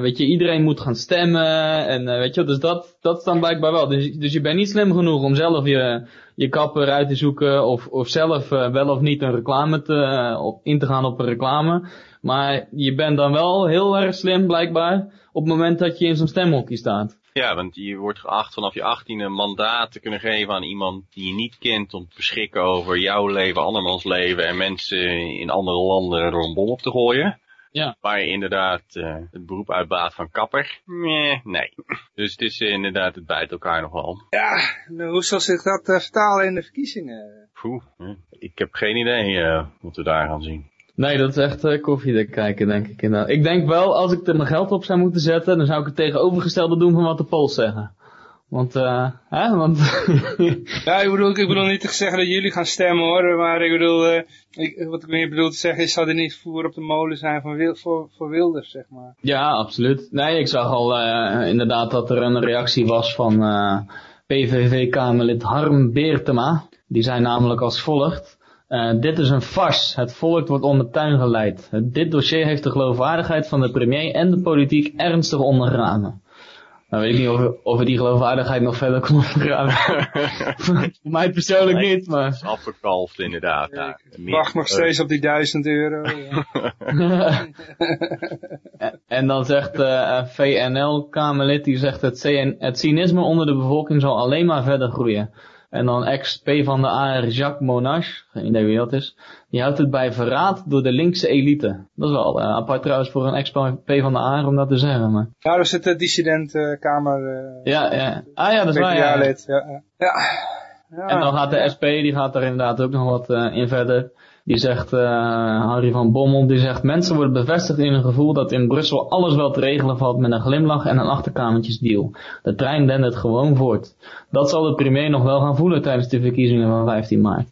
weet je, iedereen moet gaan stemmen. En weet je, dus dat, dat is dan blijkbaar wel. Dus, dus je bent niet slim genoeg om zelf je, je kapper uit te zoeken. Of, of zelf wel of niet een reclame te, op, in te gaan op een reclame. Maar je bent dan wel heel erg slim blijkbaar op het moment dat je in zo'n stemhokje staat. Ja, want je wordt geacht vanaf je 18 een mandaat te kunnen geven aan iemand die je niet kent om te beschikken over jouw leven, andermans leven en mensen in andere landen door een bom op te gooien. Ja. Waar je inderdaad uh, het beroep uitbaat van kapper. Nee, nee. Dus het is uh, inderdaad, het bijt elkaar nog wel. Ja, nou, hoe zal zich dat uh, vertalen in de verkiezingen? Poeh, ik heb geen idee wat we daar gaan zien. Nee, dat is echt uh, koffiedik kijken, denk ik. Inderdaad. Ik denk wel, als ik er mijn geld op zou moeten zetten, dan zou ik het tegenovergestelde doen van wat de Pools zeggen. Want, eh, hè, want... ja, ik bedoel, ik bedoel niet te zeggen dat jullie gaan stemmen hoor, maar ik bedoel, uh, ik, wat ik meer bedoel te zeggen is, zou er niet voer op de molen zijn van voor, voor Wilders, zeg maar. Ja, absoluut. Nee, ik zag al uh, inderdaad dat er een reactie was van PVV-Kamerlid Harm Beertema. Die zei namelijk als volgt. Uh, dit is een farce. Het volk wordt onder tuin geleid. Dit dossier heeft de geloofwaardigheid van de premier en de politiek ernstig ondergraven. Nou weet ik niet of, of we die geloofwaardigheid nog verder kunnen ondergraven. Voor mij persoonlijk niet, maar... Het is afgekalfd inderdaad. Ja, ik wacht nog steeds op die duizend euro. Ja. en dan zegt uh, eh, VNL-Kamerlid, die zegt het, het cynisme onder de bevolking zal alleen maar verder groeien. En dan ex-P van de A, Jacques Monash, geen idee wie dat is. Die houdt het bij verraad door de linkse elite. Dat is wel uh, apart trouwens voor een ex-P van de A om dat te zeggen. Maar... Ja, dat zit de dissidentenkamer. Uh, ja, ja. Ah ja, dat is waar. Ja. Ja. ja. Ja. En dan gaat de SP, die gaat er inderdaad ook nog wat uh, in verder. Die zegt, uh, Harry van Bommel, die zegt, mensen worden bevestigd in hun gevoel dat in Brussel alles wel te regelen valt met een glimlach en een achterkamertjesdeal. De trein dendert gewoon voort. Dat zal de premier nog wel gaan voelen tijdens de verkiezingen van 15 maart.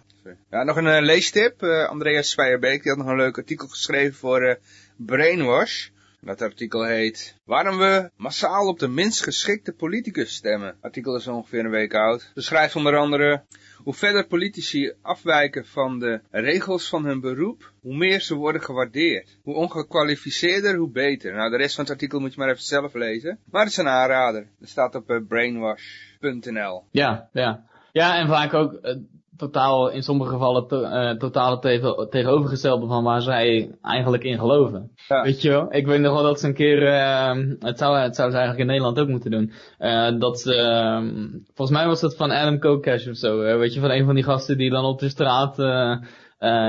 Ja, nog een uh, leestip. Uh, Andreas Speierbeek, die had nog een leuk artikel geschreven voor Brainwash. Dat artikel heet Waarom we massaal op de minst geschikte politicus stemmen. Het artikel is ongeveer een week oud. Beschrijft onder andere hoe verder politici afwijken van de regels van hun beroep, hoe meer ze worden gewaardeerd. Hoe ongekwalificeerder, hoe beter. Nou, de rest van het artikel moet je maar even zelf lezen. Maar het is een aanrader. Het staat op uh, brainwash.nl. Ja, ja. Ja, en vaak ook, uh, totaal, in sommige gevallen to, uh, totaal tegen, tegenovergestelde van waar zij eigenlijk in geloven. Ja. Weet je wel? Ik weet nog wel dat ze een keer, uh, het, zou, het zou ze eigenlijk in Nederland ook moeten doen. Uh, dat ze, uh, volgens mij was dat van Adam Kokesh of zo. weet je, van een van die gasten die dan op de straat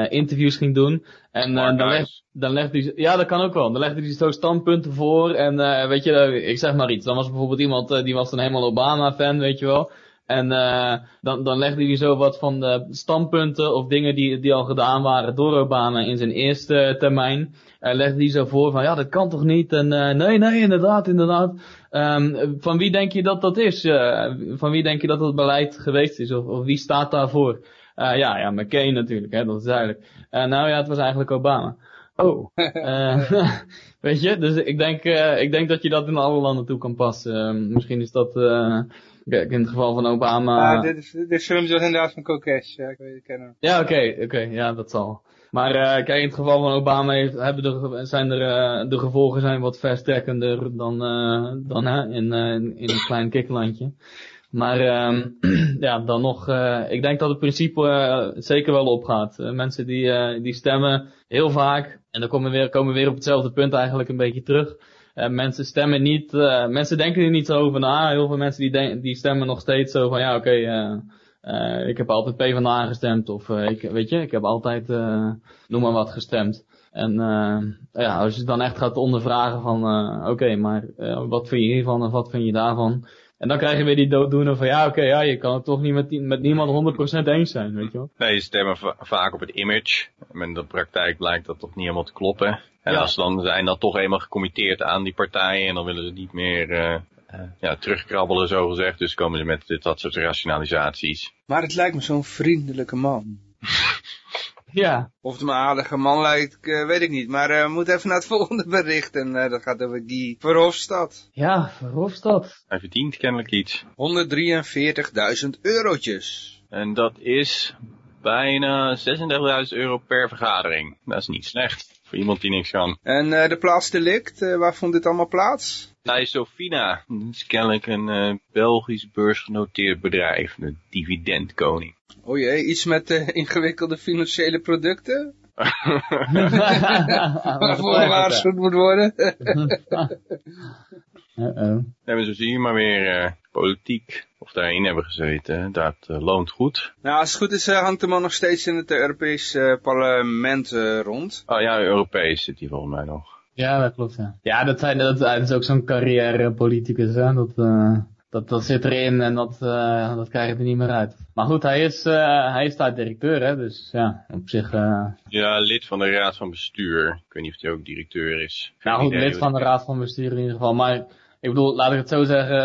interviews ging doen. En dan, leg, dan legde hij, ja dat kan ook wel. Dan legde hij zo standpunten voor en weet je, ik zeg maar iets. Dan was bijvoorbeeld iemand die was dan helemaal Obama fan, weet je wel. En uh, dan, dan legde hij zo wat van de standpunten of dingen die, die al gedaan waren door Obama in zijn eerste termijn. Uh, legde hij zo voor van ja, dat kan toch niet? En uh, nee, nee, inderdaad, inderdaad. Um, van wie denk je dat dat is? van wie denk je dat dat beleid geweest is? Of, of wie staat daarvoor? ja, ja, McCain natuurlijk, hè, dat is duidelijk. nou ja, het was eigenlijk Obama. Oh, weet je, dus ik denk, ik denk dat je dat in alle landen toe kan passen. Ehm, misschien is dat Kijk, in het geval van Obama... Ah, dit is, dit filmpje inderdaad van Kokesh, ja, ik weet kennen. Ja, oké, oké, ja, dat zal. Maar uh, kijk, in het geval van Obama heeft, hebben de, zijn er, uh, de gevolgen zijn wat verstrekkender dan, uh, dan hè, in, in een klein kikkerlandje. Maar uh, ja, dan nog, ik denk dat het principe zeker wel opgaat. mensen die, die stemmen heel vaak, en dan komen we weer, komen we weer op hetzelfde punt eigenlijk een beetje terug uh, mensen stemmen niet, uh, mensen denken er niet zo over na. Heel veel mensen die, die stemmen nog steeds zo van, ja oké, okay, uh, ik heb altijd PvdA gestemd. Of ik, weet je, ik heb altijd, noem maar wat, gestemd. En ja, als je dan echt gaat ondervragen van, oké, maar wat vind je hiervan en wat vind je daarvan? En dan krijg je weer die dooddoener van, ja oké, okay, ja, je kan het toch niet met, met niemand 100% eens zijn, weet je wel. Nee, ze stemmen vaak op het image. Maar in de praktijk blijkt dat toch niet helemaal te kloppen. En als ze dan zijn dat toch eenmaal gecommitteerd aan die partijen en dan willen ze niet meer uh, ja, terugkrabbelen zo gezegd. Dus komen ze met dit, dat soort rationalisaties. Maar het lijkt me zo'n vriendelijke man. ja. Of het een aardige man lijkt, uh, weet ik niet. Maar uh, we moeten even naar het volgende bericht. En dat gaat over Guy Verhofstadt. Ja, Verhofstadt. Hij verdient kennelijk iets. 143.000 eurotjes. En dat is bijna 36.000 euro per vergadering. Dat is niet slecht. Voor iemand die niks kan. En uh, de plaatsdelict, uh, waar vond dit allemaal plaats? Bij Sofina. Dat is kennelijk een uh, Belgisch beursgenoteerd bedrijf. De dividendkoning. O jee, iets met ingewikkelde financiële producten? Waarvoor gewaarschuwd moet worden. Uh-oh. Hebben ze zien maar weer politiek of daarin hebben gezeten, dat uh, loont goed. Nou, als het goed is uh, hangt de man nog steeds in het Europees uh, parlement rond. Oh ja, Europees zit hij volgens mij nog. Ja, dat klopt, ja. Ja, dat, zijn, dat, dat is ook zo'n carrière politicus, hè. Dat, dat, dat zit erin en dat, dat krijg je er niet meer uit. Maar goed, hij is, hij is daar directeur, hè, dus ja, op zich... Ja, lid van de raad van bestuur. Ik weet niet of hij ook directeur is. nou goed, lid van de raad van bestuur in ieder geval, maar... Ik bedoel, laat ik het zo zeggen,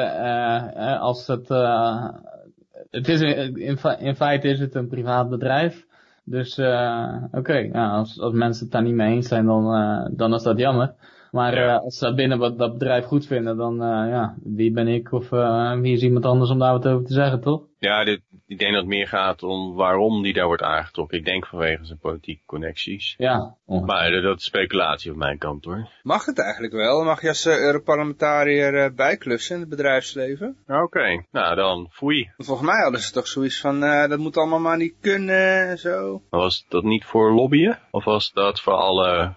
uh, als het, uh, het is in, in, feite is het een privaat bedrijf. Dus uh, oké, okay, als, als mensen het daar niet mee eens zijn, dan, dan is dat jammer. Maar ja. als ze binnen wat, dat bedrijf goed vinden, dan ja, wie ben ik of wie is iemand anders om daar wat over te zeggen, toch? Ja, dit, ik denk dat het meer gaat om waarom die daar wordt aangetrokken. Ik denk vanwege zijn politieke connecties. Ja. Maar dat is speculatie op mijn kant hoor. Mag het eigenlijk wel? Mag je als uh, Europarlementariër uh, bijklussen in het bedrijfsleven? Oké, nou dan foei. Volgens mij hadden ze toch zoiets van, uh, dat moet allemaal maar niet kunnen en zo. Was dat niet voor lobbyen? Of was dat voor alle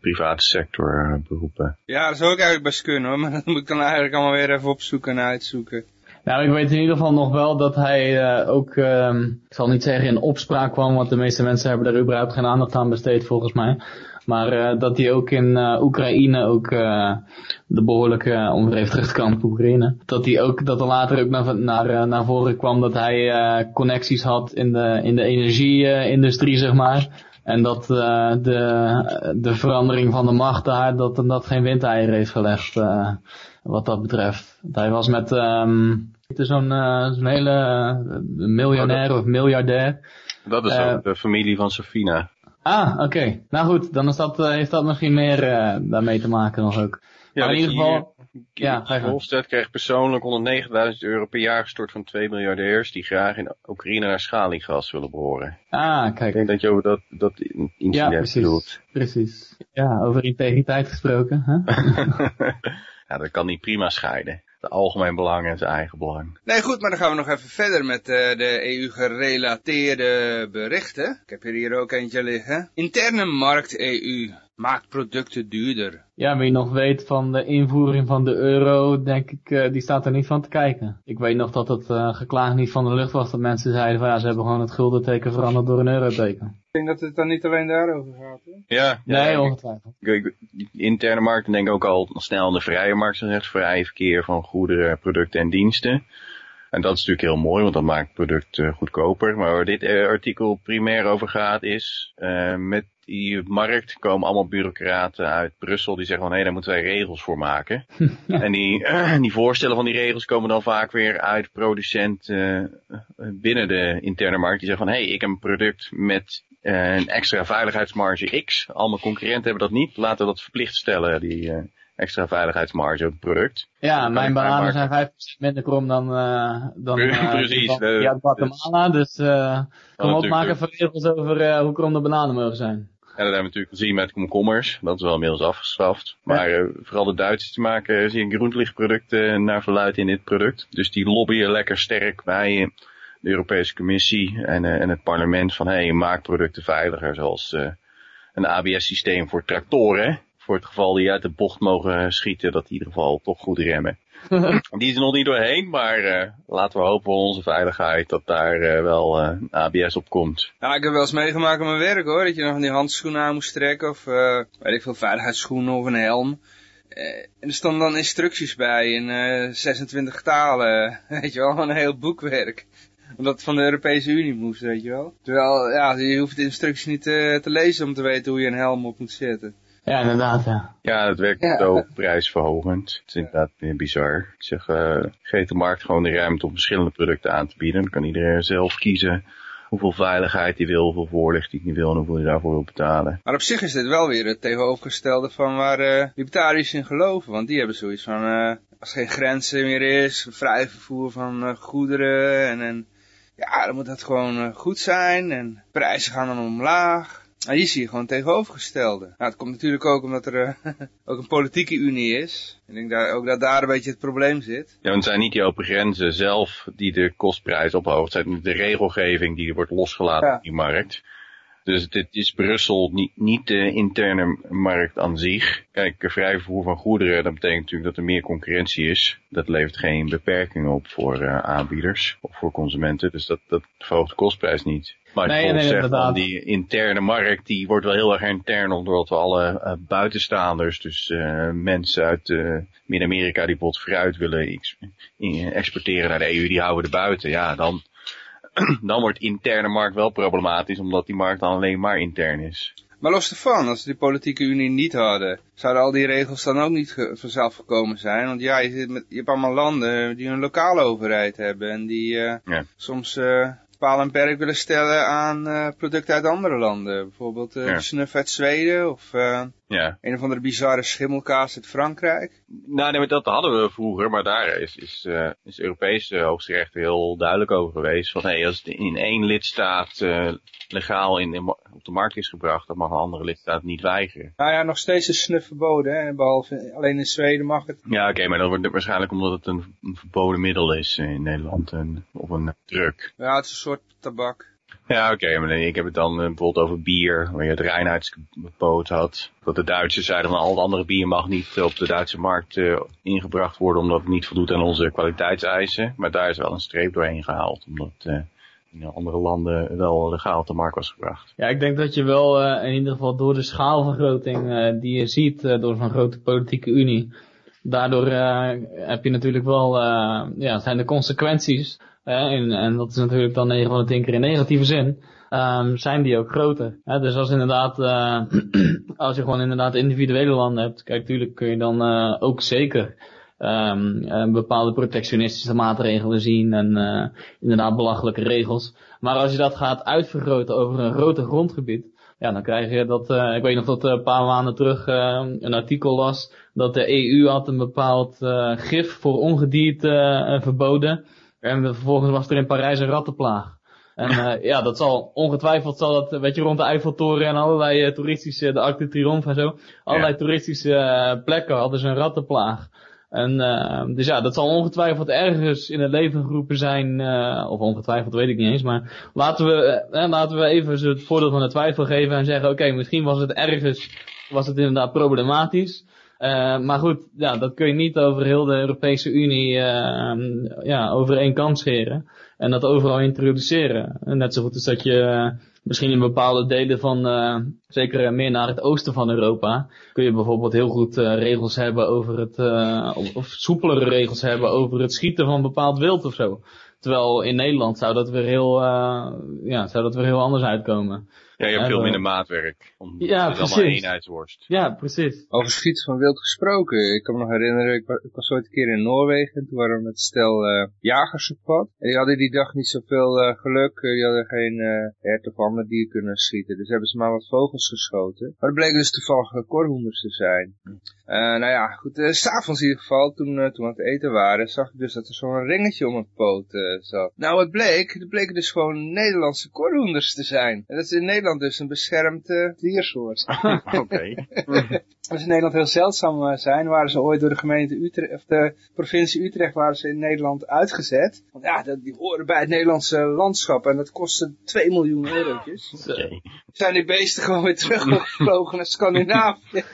private sector beroepen? Ja, dat zou ik eigenlijk best kunnen hoor. Maar dat moet ik dan eigenlijk allemaal weer even opzoeken en uitzoeken. Nou, ik weet in ieder geval nog wel dat hij uh, ook, uh, ik zal niet zeggen in opspraak kwam, want de meeste mensen hebben daar überhaupt geen aandacht aan besteed volgens mij. Maar uh, dat hij ook in Oekraïne ook de behoorlijke, er te komen op Oekraïne, dat hij ook, dat er later ook naar, naar, voren kwam dat hij connecties had in de, in de energie-industrie, zeg maar. En dat de, de verandering van de macht daar, dat dat geen windeieren heeft gelegd wat dat betreft. Hij was met um, zo'n uh, zo'n hele uh, miljonair of miljardair. Dat is ook de familie van Sofina. Ah, oké. Okay. Nou goed, dan is dat, heeft dat misschien meer daarmee te maken nog ook. Ja, maar in ieder geval... Ja, Hofstad kreeg persoonlijk 109.000 euro per jaar gestort van twee miljardairs die graag in Oekraïne naar schaliegas willen behoren. Ah, kijk. Ik denk dat je over dat, dat incident ja, precies, bedoelt. precies. Ja, over integriteit gesproken. Hè? Ja, dat kan niet prima scheiden. De algemeen belang en zijn eigen belang. Nee, goed, maar dan gaan we nog even verder met uh, de EU-gerelateerde berichten. Ik heb hier, hier ook eentje liggen. Interne markt EU maakt producten duurder. Ja, wie nog weet van de invoering van de euro, denk ik, uh, die staat er niet van te kijken. Ik weet nog dat het uh, geklaagd niet van de luchtwacht dat mensen zeiden van ja, ze hebben gewoon het guldenteken veranderd door een euroteken. Ik denk dat het dan niet alleen daarover gaat. Hè? Ja, nee, ja, ongetwijfeld. Ik, interne markt, denk ik ook al snel aan de vrije markt, zo vrij verkeer van goederen, producten en diensten. En dat is natuurlijk heel mooi, want dat maakt het product uh, goedkoper. Maar waar dit uh, artikel primair over gaat is, uh, met die markt komen allemaal bureaucraten uit Brussel die zeggen van hé, daar moeten wij regels voor maken. en die, die voorstellen van die regels komen dan vaak weer uit producenten binnen de interne markt. Die zeggen van hé, ik heb een product met een extra veiligheidsmarge X. Al mijn concurrenten hebben dat niet. Laten we dat verplicht stellen, die extra veiligheidsmarge op het product. Ja, mijn bananen zijn 5% minder krom dan, uh, dan uh, Precies, uit Guatemala. Dus uh, kom op, maak even regels over hoe krom de bananen mogen zijn. Dat hebben we natuurlijk gezien met komkommers. Dat is wel inmiddels afgeschaft. Maar ja. vooral de Duitsers te maken zie ik groentelichtproducten naar verluid in dit product. Dus die lobbyen lekker sterk bij de Europese Commissie en, en het parlement van hey, maak producten veiliger zoals een ABS-systeem voor tractoren voor het geval die uit de bocht mogen schieten, dat die in ieder geval toch goed remmen. die is nog niet doorheen, maar uh, laten we hopen voor onze veiligheid dat daar uh, wel uh, ABS op komt. Ja, ik heb wel eens meegemaakt op mijn werk hoor, dat je nog die handschoenen aan moest trekken of weet ik veel, veiligheidsschoenen of een helm. en er stonden dan instructies bij in 26 talen, weet je wel, een heel boekwerk omdat het van de Europese Unie moest, weet je wel. Terwijl, ja, je hoeft de instructies niet te lezen om te weten hoe je een helm op moet zetten. Ja, inderdaad, ja. Ja, het werkt ja. zo prijsverhogend. Het is inderdaad bizar. Ik zeg, uh, geef de markt gewoon de ruimte om verschillende producten aan te bieden. Dan kan iedereen zelf kiezen hoeveel veiligheid hij wil, hoeveel voorlichting hij wil en hoeveel hij daarvoor wil betalen. Maar op zich is dit wel weer het tegenovergestelde van waar uh, libertariërs in geloven. Want die hebben zoiets van, uh, als er geen grenzen meer is, vrij vervoer van uh, goederen en, en ja, dan moet dat gewoon goed zijn en prijzen gaan dan omlaag. Nou, hier zie je gewoon tegenovergestelde. Nou, het komt natuurlijk ook omdat er uh, ook een politieke unie is. Ik denk dat, ook dat daar een beetje het probleem zit. Ja, want het zijn niet die open grenzen zelf die de kostprijs ophoogt. Het zijn de regelgeving die wordt losgelaten ja. in die markt. Dus dit is Brussel niet, niet de interne markt aan zich. Kijk, vrij vervoer van goederen, dat betekent natuurlijk dat er meer concurrentie is. Dat levert geen beperkingen op voor uh, aanbieders of voor consumenten. Dus dat, dat verhoogt de kostprijs niet. Maar het nee, nee, zegt van die interne markt, die wordt wel heel erg intern, omdat we alle uh, buitenstaanders, dus uh, mensen uit uh, Midden-Amerika die bijvoorbeeld fruit willen ex exporteren naar de EU, die houden er buiten. Ja, dan, dan wordt interne markt wel problematisch, omdat die markt dan alleen maar intern is. Maar los ervan, als we die politieke unie niet hadden, zouden al die regels dan ook niet vanzelf gekomen zijn? Want ja, je, zit met, je hebt allemaal landen die een lokale overheid hebben en die uh, ja. soms uh, paal en perk willen stellen aan uh, producten uit andere landen. Bijvoorbeeld uh, ja. snuf uit Zweden of uh, ja. een of andere bizarre schimmelkaas uit Frankrijk. Nou, nee, dat hadden we vroeger, maar daar is, is, uh, is de Europese hoogste heel duidelijk over geweest. Van hey, als het in één lidstaat legaal in, in, op de markt is gebracht, dan mag een andere lidstaat niet weigeren. Nou ja, nog steeds is snuf verboden, hè? behalve alleen in Zweden mag het. Ja, oké, okay, maar dat wordt waarschijnlijk omdat het een, een verboden middel is in Nederland en, of een druk. Ja, het is een soort tabak. Ja, oké, maar ik heb het dan uh, bijvoorbeeld over bier, waar je het reinheidsgebod had. Dat de Duitsers zeiden van al het andere bier mag niet op de Duitse markt uh, ingebracht worden, omdat het niet voldoet aan onze kwaliteitseisen. Maar daar is wel een streep doorheen gehaald, omdat uh, in andere landen wel legaal op de markt was gebracht. Ja, ik denk dat je wel in ieder geval door de schaalvergroting die je ziet door zo'n grote politieke unie, daardoor heb je natuurlijk wel, ja, zijn de consequenties en, en, dat is natuurlijk dan 9 van de 10 keer in negatieve zin, um, zijn die ook groter. Hè? Dus als inderdaad, uh, als je gewoon inderdaad individuele landen hebt, kijk, natuurlijk kun je dan uh, ook zeker um, bepaalde protectionistische maatregelen zien en inderdaad belachelijke regels. Maar als je dat gaat uitvergroten over een groter grondgebied, ja, dan krijg je dat, ik weet nog dat een paar maanden terug uh, een artikel las dat de EU had een bepaald gif voor ongedierte verboden. En vervolgens was er in Parijs een rattenplaag. En uh, ja, dat zal ongetwijfeld zal dat, weet je, rond de Eiffeltoren en allerlei uh, toeristische, de Arc de Triomphe en zo, allerlei ja. toeristische uh, plekken hadden ze een rattenplaag. En dus ja, dat zal ongetwijfeld ergens in het leven geroepen zijn, of ongetwijfeld weet ik niet eens, maar laten we, laten we even het voordeel van de twijfel geven en zeggen, oké, okay, misschien was het ergens, was het inderdaad problematisch. Uh, maar goed, ja, dat kun je niet over heel de Europese Unie uh, ja, over één kant scheren. en dat overal introduceren. En net zo goed als dat je eh, misschien in bepaalde delen van, uh, zeker meer naar het oosten van Europa, kun je bijvoorbeeld heel goed regels hebben over het, of soepelere regels hebben over het schieten van bepaald wild of zo. Terwijl in Nederland zou dat weer heel, ja, zou dat weer heel anders uitkomen. Ja, je hebt veel minder maatwerk. Om, ja, het is allemaal eenheidsworst. Ja, precies. Over schieten van wild gesproken. Ik kan me nog herinneren, ik was, ik was ooit een keer in Noorwegen. En toen waren we met stel uh, jagers op pad. En die hadden die dag niet zoveel uh, geluk. die hadden geen uh, hert of ander dier kunnen schieten. Dus hebben ze maar wat vogels geschoten. Maar het bleek dus toevallig korhoenders te zijn. Nou ja, goed. Uh, S'avonds in ieder geval, toen, toen we aan het eten waren, zag ik dus dat er zo'n ringetje om een poot zat. Nou, het bleek, het bleken dus gewoon Nederlandse korhoenders te zijn. En dat is in Nederland dus een beschermd uh, diersoort. Oké. Als in Nederland heel zeldzaam uh, zijn, waren ze ooit door de gemeente Utrecht, of de provincie Utrecht, waren ze in Nederland uitgezet. Want ja, dat, die horen bij het Nederlandse landschap en dat kostte 2 miljoen eurotjes. Okay. Zijn die beesten gewoon weer teruggevlogen naar Scandinavië.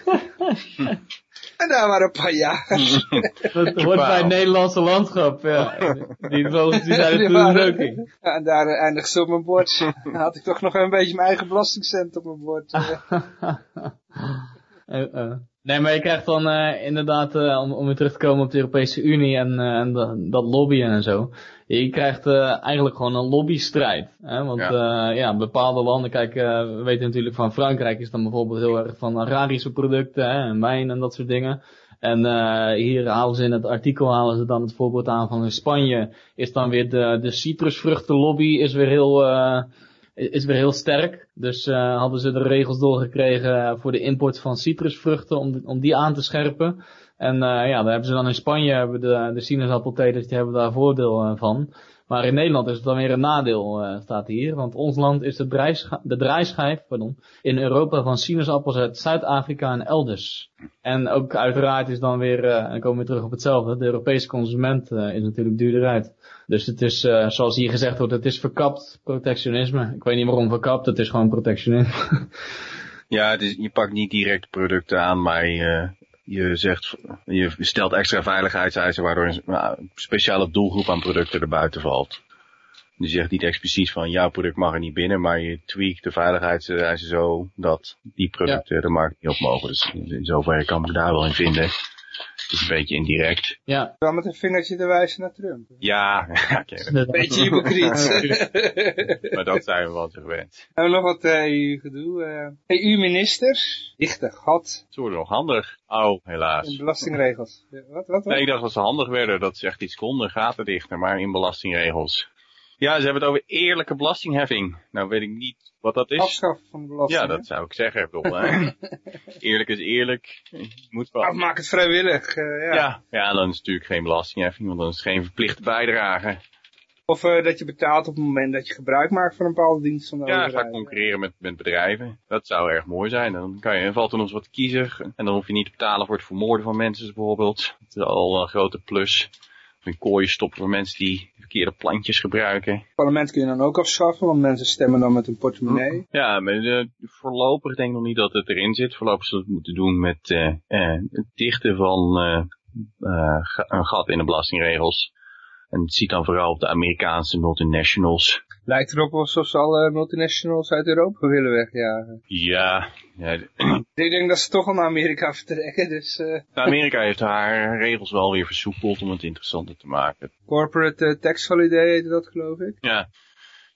En daar waren een paar jagers. Dat hoort bij het Nederlandse landschap, ja. Die vogels die zijn er toen ook in. Ja, en daar eindigde ze op mijn bord. Dan had ik toch nog een beetje mijn eigen belastingcent op mijn bord. uh, uh. Nee, maar je krijgt dan uh, inderdaad, uh, om, om weer terug te komen op de Europese Unie en, uh, en dat lobbyen en zo. Je krijgt eigenlijk gewoon een lobbystrijd. Hè? Want ja. ja. bepaalde landen, kijk, we weten natuurlijk van Frankrijk is dan bijvoorbeeld heel erg van agrarische producten hè, en wijn en dat soort dingen. En hier halen ze in het artikel halen ze dan het voorbeeld aan van in Spanje is dan weer de, de citrusvruchtenlobby is weer heel is weer heel sterk. Dus uh, hadden ze de regels doorgekregen voor de import van citrusvruchten om, om die aan te scherpen. En uh, ja, daar hebben ze dan in Spanje hebben de, de die hebben daar voordeel uh, van. Maar in Nederland is het dan weer een nadeel, uh, staat hier. Want ons land is de, draaischijf, de pardon, in Europa van sinaasappels uit Zuid-Afrika en elders. En ook uiteraard is dan weer, uh, en dan komen we terug op hetzelfde, de Europese consument uh, is natuurlijk duurder uit. Dus het is, zoals hier gezegd wordt, het is verkapt protectionisme. Ik weet niet waarom verkapt, het is gewoon protectionisme. ja, het is, je pakt niet direct producten aan, maar je, je zegt, je stelt extra veiligheidseisen waardoor een nou, speciale doelgroep aan producten erbuiten valt. Dus je zegt niet expliciet van jouw product mag er niet binnen, maar je tweakt de veiligheidseisen zo dat die producten ja. de markt niet op mogen. Dus in zoverre kan ik daar wel in vinden. Het is een beetje indirect. Ja. Wel met een vingertje te wijzen naar Trump. Ja, okay. een beetje hypocriet. maar dat zijn we wel te gewend. Hebben we nog wat EU-gedoe? Uh, EU-ministers, dichte gat. Ze worden nog handig. Oh, helaas. In belastingregels. Wat, wat, wat? Nee, ik dacht dat ze handig werden, dat ze echt iets konden, gaten dichter, maar in belastingregels. Ja, ze hebben het over eerlijke belastingheffing. Nou weet ik niet wat dat is. Afschaffen van de belasting. Ja, dat zou ik zeggen. Ik bedoel, eerlijk is eerlijk. Moet wel. Of maak het vrijwillig. Uh, ja. ja. Ja, dan is het natuurlijk geen belastingheffing, want dan is het geen verplichte bijdrage. Of uh, dat je betaalt op het moment dat je gebruik maakt van een bepaalde dienst van de Ja, overheid. ga concurreren met, met bedrijven. Dat zou erg mooi zijn. Dan kan je, valt er nog eens wat te kiezen. En dan hoef je niet te betalen voor het vermoorden van mensen bijvoorbeeld. Dat is al een grote plus. Of in kooien stoppen voor mensen die verkeerde plantjes gebruiken. Het parlement kun je dan ook afschaffen, want mensen stemmen dan met hun portemonnee. Ja, maar uh, voorlopig denk ik nog niet dat het erin zit. Voorlopig zullen we het moeten doen met uh, uh, het dichten van een gat in de belastingregels. En het ziet dan vooral op de Amerikaanse multinationals. Lijkt erop alsof ze alle multinationals uit Europa willen wegjagen. Ja. ja. Ik denk dat ze toch al naar Amerika vertrekken, dus... Uh... Amerika heeft haar regels wel weer versoepeld om het interessanter te maken. Corporate uh, tax holiday heette dat, geloof ik. Ja.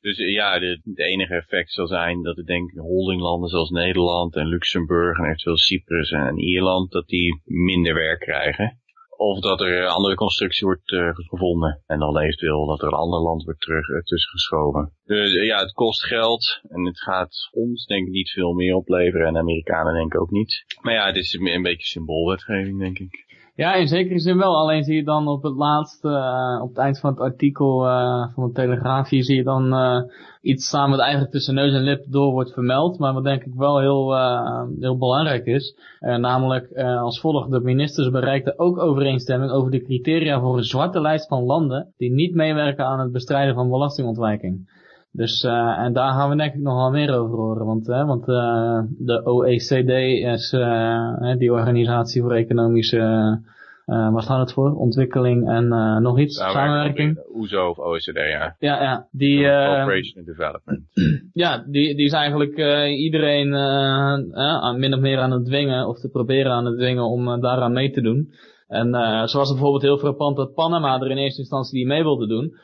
Dus uh, ja, de, enige effect zal zijn dat ik denk holdinglanden zoals Nederland en Luxemburg en eventueel Cyprus en Ierland, dat die minder werk krijgen. Of dat er een andere constructie wordt uh, gevonden. En dan eventueel dat er een ander land wordt terug, uh, tussen geschoven. Dus ja, het kost geld. En het gaat ons denk ik niet veel meer opleveren. En de Amerikanen denk ik ook niet. Maar ja, het is een beetje symboolwetgeving denk ik. Ja, in zekere zin wel. Alleen zie je dan op het laatste, uh, op het eind van het artikel uh, van de Telegraaf, hier zie je dan uh, iets staan wat eigenlijk tussen neus en lip door wordt vermeld. Maar wat denk ik wel heel, heel belangrijk is. namelijk als volgt, de ministers bereikten ook overeenstemming over de criteria voor een zwarte lijst van landen die niet meewerken aan het bestrijden van belastingontwijking. Dus, uh, en daar gaan we denk ik nog wel meer over horen. Want, uh, want uh, de OECD is die organisatie voor economische Uh, waar staat het voor? Ontwikkeling en uh, nog iets? Samenwerking? OESO of OECD, ja. Ja, ja. Die, uh, Cooperation and Development. ja, die, die is eigenlijk iedereen min of meer aan het dwingen, of te proberen aan het dwingen om daaraan mee te doen. En zo was het bijvoorbeeld heel frappant dat Panama er in eerste instantie die mee wilde doen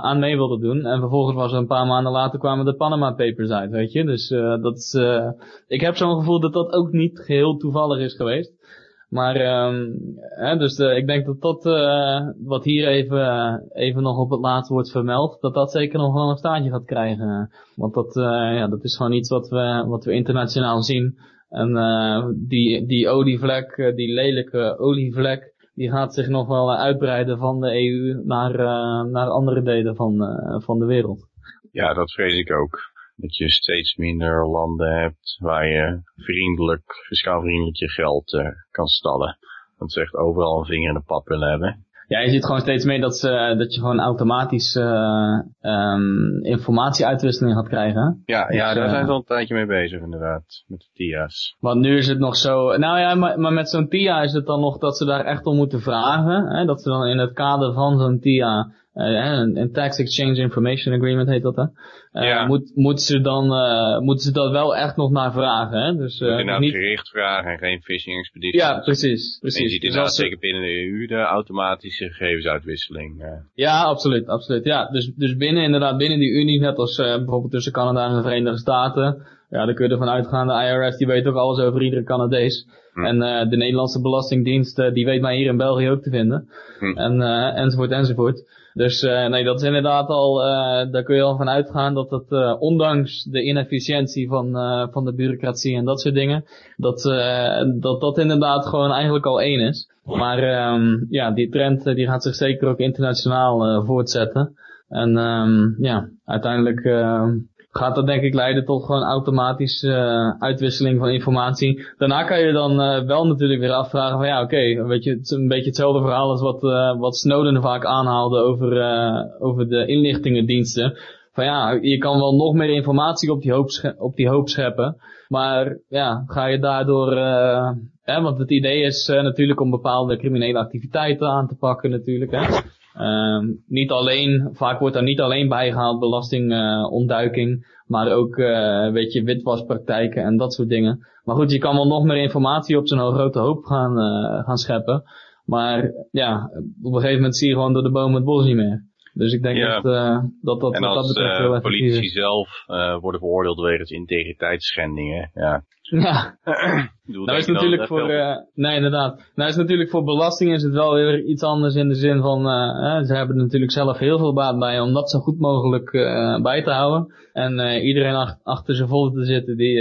aan mee wilde doen. En vervolgens was er een paar maanden later kwamen de Panama Papers uit, weet je. Dus uh, dat is, uh, ik heb zo'n gevoel dat dat ook niet geheel toevallig is geweest. Maar um, hè, dus ik denk dat dat uh, wat hier even, even nog op het laatst wordt vermeld, dat dat zeker nog wel een staartje gaat krijgen. Want dat, ja, dat is gewoon iets wat we, wat we internationaal zien. En die, die olievlek, die lelijke olievlek, die gaat zich nog wel uitbreiden van de EU naar, uh, naar andere delen van, uh, van de wereld. Ja, dat vrees ik ook. Dat je steeds minder landen hebt waar je vriendelijk, fiscaal vriendelijk je geld kan stallen. Dat ze echt overal een vinger in de pap willen hebben. Ja, je ziet gewoon steeds meer dat, ze, dat je gewoon automatisch uh, um, informatieuitwisseling gaat krijgen. Ja, dus, ja daar zijn ze al een tijdje mee bezig inderdaad, met de TIA's. Want nu is het nog zo, nou ja, maar, maar met zo'n TIA is het dan nog dat ze daar echt om moeten vragen. Hè, dat ze dan in het kader van zo'n TIA uh, een, Tax Exchange Information Agreement heet dat hè. Ja. moet, moeten ze dan, uh, moeten ze dat wel echt nog naar vragen hè. Dus, inderdaad niet... gericht vragen en geen phishing expeditie. Ja, precies. precies. En je ziet dus inderdaad zeker binnen de EU de automatische gegevensuitwisseling. Ja, absoluut, absoluut. Ja, dus, dus binnen inderdaad binnen die Unie, net als bijvoorbeeld tussen Canada en de Verenigde Staten. Ja, dan kun je ervan uitgaan, de IRS die weet ook alles over iedere Canadees. Hm. En uh, de Nederlandse Belastingdienst, uh, die weet mij hier in België ook te vinden. Hm. En, uh, enzovoort, enzovoort. Dus uh, nee, dat is inderdaad al, uh, daar kun je al van uitgaan dat het, uh, ondanks de inefficiëntie van, van de bureaucratie en dat soort dingen, dat, dat dat inderdaad gewoon eigenlijk al één is. Maar um, ja, die trend die gaat zich zeker ook internationaal voortzetten. En um, ja, uiteindelijk gaat dat denk ik leiden tot gewoon automatische uh, uitwisseling van informatie. Daarna kan je dan uh, wel natuurlijk weer afvragen van ja oké, weet je, het is een beetje hetzelfde verhaal als wat, uh, wat Snowden vaak aanhaalde over, over de inlichtingendiensten. Van ja, je kan wel nog meer informatie op die hoop, op die scheppen. Maar ja, ga je daardoor, hè, want het idee is natuurlijk om bepaalde criminele activiteiten aan te pakken natuurlijk. Hè. Um, niet alleen, vaak wordt daar niet alleen bijgehaald belastingontduiking, uh, maar ook, uh, weet je, witwaspraktijken en dat soort dingen. Maar goed, je kan wel nog meer informatie op zo'n grote hoop gaan, uh, gaan scheppen. Maar ja, op een gegeven moment zie je gewoon door de bomen het bos niet meer. Dus ik denk ja. dat, uh, dat dat en wat dat betreft heel politici is. zelf uh, worden veroordeeld wegens integriteitsschendingen, ja. Ja. nou is natuurlijk voor, uh, nee inderdaad. Nou is natuurlijk voor belasting is het wel weer iets anders in de zin van, uh, ze hebben er natuurlijk zelf heel veel baat bij om dat zo goed mogelijk uh, bij te houden. En iedereen ach achter zijn volle te zitten die,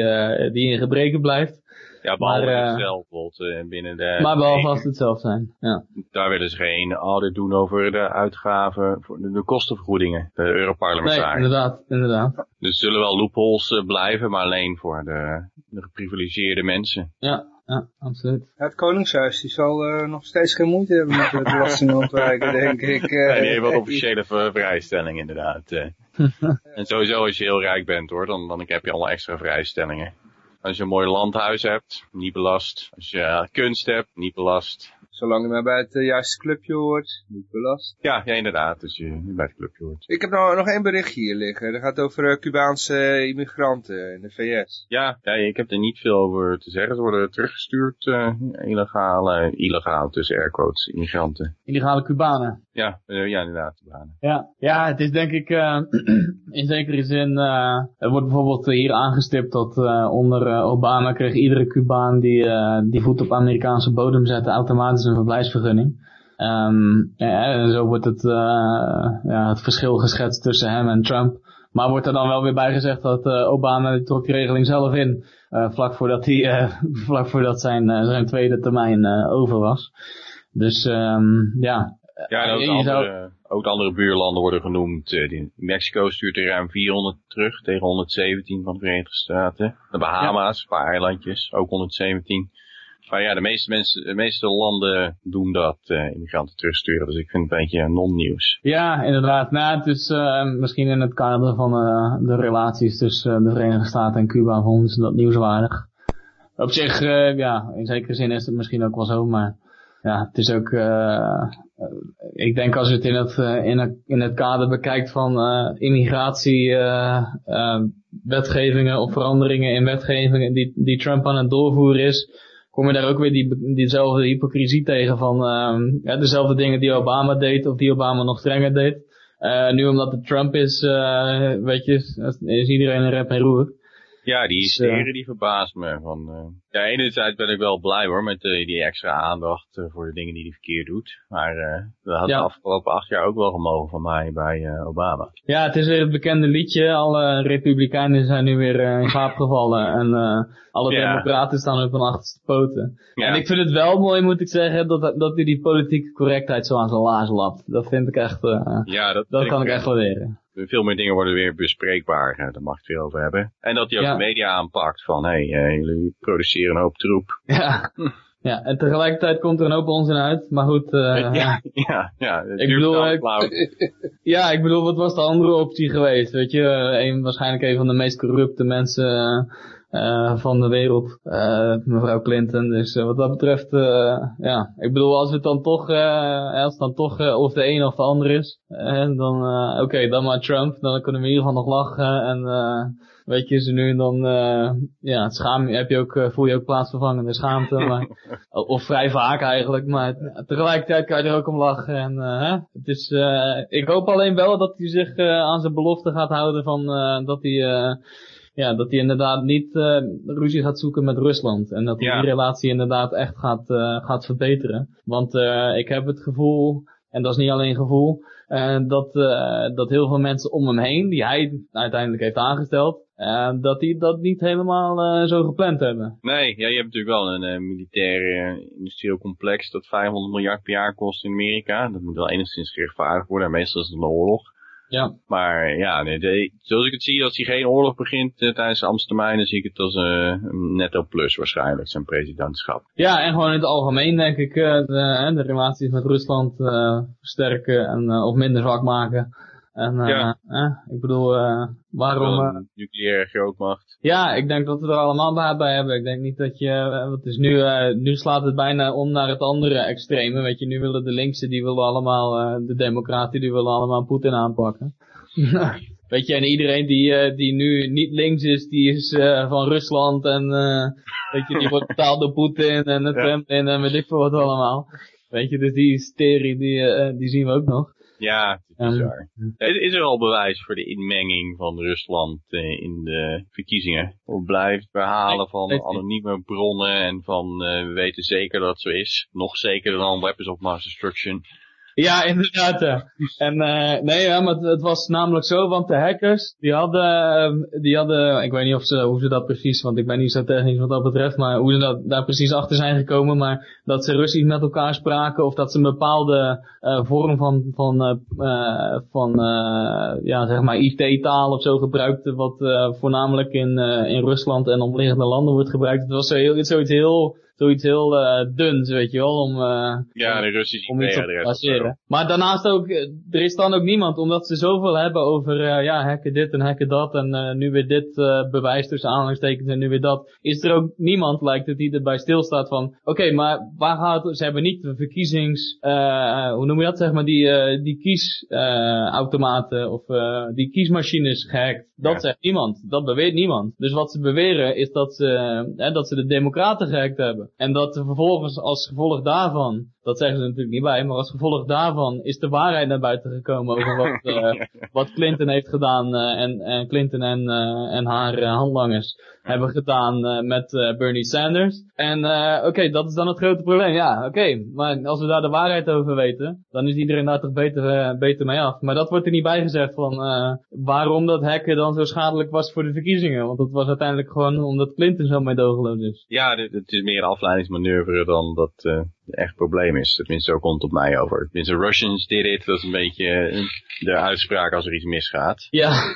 die in gebreken blijft. Ja, behalve maar, uh, zelf bijvoorbeeld binnen de... Maar behalve als het zelf zijn, ja. Daar willen ze geen audit doen over de uitgaven, voor de, de kostenvergoedingen, de Europarlementariërs. Nee, inderdaad, inderdaad. Dus er zullen wel loopholes blijven, maar alleen voor de, de geprivilegeerde mensen. Ja, ja, absoluut. het Koningshuis die zal uh, nog steeds geen moeite hebben met de belasting ontwijken, denk ik. Uh, nee, wat officiële vrijstelling inderdaad. en sowieso als je heel rijk bent hoor, dan, dan heb je allemaal extra vrijstellingen. Als je een mooi landhuis hebt, niet belast. Als je kunst hebt, niet belast. Zolang je maar bij het uh, juiste clubje hoort, niet belast. Ja, ja inderdaad, als je bij het clubje hoort. Ik heb nog, nog één berichtje hier liggen. Dat gaat over uh, Cubaanse immigranten in de VS. Ja, ja, ik heb er niet veel over te zeggen. Ze worden teruggestuurd, uh, illegale, illegaal tussen airquotes, immigranten. Illegale Cubanen. Ja, ja inderdaad. Ja, ja, het is denk ik in zekere zin, er wordt bijvoorbeeld hier aangestipt dat onder Obama kreeg iedere Cubaan die, die voet op Amerikaanse bodem zette automatisch een verblijfsvergunning. Um, en zo wordt het, uh, ja, het verschil geschetst tussen hem en Trump. Maar wordt er dan wel weer bij gezegd dat uh, Obama trok die regeling zelf in. Uh, vlak voordat, hij, vlak voordat zijn, zijn tweede termijn over was. Dus um, ja. Ja, en ook, de andere, ook de andere buurlanden worden genoemd. Die, Mexico stuurt er ruim 400 terug tegen 117 van de Verenigde Staten. De Bahama's, een paar eilandjes, ook 117. Maar ja, de meeste mensen, de meeste landen doen dat, uh, immigranten terugsturen. Dus ik vind het een beetje non-nieuws. Ja, inderdaad. Nou, het is uh, misschien in het kader van uh, de relaties tussen de Verenigde Staten en Cuba voor ons dat nieuwswaardig. Op zich, ja, in zekere zin is het misschien ook wel zo, maar ja, het is ook, uh, ik denk als je het in het, uh, in het, kader bekijkt van uh, immigratie, wetgevingen of veranderingen in wetgevingen die, die Trump aan het doorvoeren is, kom je daar ook weer die, diezelfde hypocrisie tegen van ja, dezelfde dingen die Obama deed of die Obama nog strenger deed. nu omdat het Trump is, weet je, is iedereen een rep en roer. Ja, die hysterie dus, die verbaast me. Van, uh, ja, enerzijds ben ik wel blij hoor met uh, die extra aandacht uh, voor de dingen die hij verkeerd doet. Maar dat had ja. de afgelopen acht jaar ook wel gemogen van mij bij Obama. Ja, het is weer het bekende liedje. Alle republikeinen zijn nu weer in slaap gevallen. En alle ja. democraten staan op hun achterste poten. Ja. En ik vind het wel mooi, moet ik zeggen, dat, dat hij die politieke correctheid zo aan zijn laars lapt. Dat vind ik echt, ja, dat, dat kan ik echt waarderen veel meer dingen worden weer bespreekbaar. Hè, daar mag ik het veel over hebben. En dat hij ook de media aanpakt van, hé, hey, uh, jullie produceren een hoop troep. Ja. Ja, en tegelijkertijd komt er een hoop onzin uit, maar goed. Uh, ja, ja, ja. Ik bedoel, ik, ja, ik bedoel, wat was de andere optie geweest? Weet je, een, waarschijnlijk een van de meest corrupte mensen uh, van de wereld, uh, mevrouw Clinton. Dus uh, wat dat betreft, ja, ik bedoel, als het dan toch, als het dan toch of de een of de ander is, en dan, oké, okay, dan maar Trump, dan kunnen we in ieder geval nog lachen en weet je, ze nu en dan, ja, schaam, heb je ook, voel je ook plaatsvervangende schaamte, maar, of vrij vaak eigenlijk, maar tegelijkertijd kan je er ook om lachen en, hè, het is, ik hoop alleen wel dat hij zich aan zijn belofte gaat houden van, dat hij, ja, dat hij inderdaad niet uh, ruzie gaat zoeken met Rusland. En dat hij die relatie inderdaad echt gaat, uh, gaat verbeteren. Want uh, ik heb het gevoel, en dat is niet alleen gevoel, dat, dat heel veel mensen om hem heen, die hij uiteindelijk heeft aangesteld, dat die dat niet helemaal zo gepland hebben. Nee, ja, je hebt natuurlijk wel een militair industrieel complex dat 500 miljard per jaar kost in Amerika. Dat moet wel enigszins gerechtvaardigd worden. En meestal is het een oorlog. Ja. Maar ja, nee, zoals ik het zie, als hij geen oorlog begint uh, tijdens de Amstermijn, dan zie ik het als uh, een netto plus waarschijnlijk, zijn presidentschap. Ja, en gewoon in het algemeen denk ik uh, de, de, relaties met Rusland versterken en, of minder zwak maken. En ja. ik bedoel, waarom... nucleaire grootmacht. Ja, ik denk dat we er allemaal baat bij hebben. Ik denk niet dat je, het is nu, nu slaat het bijna om naar het andere extreme. Weet je, nu willen de linkse, die willen allemaal, de democraten, die willen allemaal Poetin aanpakken. Weet je, en iedereen die, die nu niet links is, die is van Rusland en weet je, die wordt betaald door Poetin en het Kremlin en weet ik veel wat allemaal. Weet je, dus die hysterie, die, die zien we ook nog. Ja, het is bizar. is er al bewijs voor de inmenging van Rusland uh, in de verkiezingen? Of blijft verhalen van anonieme bronnen en van uh, we weten zeker dat het zo is? Nog zekerder dan weapons of mass destruction. Ja, inderdaad. En uh, nee, ja, maar het, het, was namelijk zo, want de hackers, die hadden, ehm, die hadden, ik weet niet of ze, hoe ze dat precies, want ik ben niet zo technisch wat dat betreft, maar hoe ze dat, daar precies achter zijn gekomen, maar dat ze Russisch met elkaar spraken of dat ze een bepaalde uh, vorm van, van, uh, van ja, zeg maar IT-taal of zo gebruikten, wat voornamelijk in, in Rusland en omliggende landen wordt gebruikt. Het was zo heel, zoiets heel zoiets heel uh, duns, weet je wel, om, uh, ja, de Russische om iets te passeren. Maar daarnaast ook, eh, er is dan ook niemand, omdat ze zoveel hebben over, uh, ja, hacken dit en hacken dat en nu weer dit bewijs tussen aanhalingstekens en nu weer dat, is er ook niemand, lijkt het, die erbij stilstaat van, oké, okay, maar waar gaat het, ze hebben niet de verkiezings, hoe noem je dat, zeg maar, die, die kiesautomaten of die kiesmachines gehackt. Dat ja. zegt niemand, dat beweert niemand. Dus wat ze beweren is dat ze, dat ze de democraten gehackt hebben. En dat vervolgens als gevolg daarvan, dat zeggen ze natuurlijk niet bij, maar als gevolg daarvan is de waarheid naar buiten gekomen over wat, uh, wat Clinton heeft gedaan uh, en, en Clinton en, uh, en haar handlangers hebben gedaan met Bernie Sanders. En oké, okay, dat is dan het grote probleem. Ja, oké, okay, maar als we daar de waarheid over weten, dan is iedereen daar toch beter, beter mee af. Maar dat wordt er niet bij gezegd van waarom dat hacken dan zo schadelijk was voor de verkiezingen. Want dat was uiteindelijk gewoon omdat Clinton zo meedogenloos is. Ja, het is meer afleidingsmanoeuvre dan dat echt probleem is. Tenminste, zo komt het op mij over. Tenminste, Russians did it. Dat is een beetje eh, de uitspraak als er iets misgaat. Ja.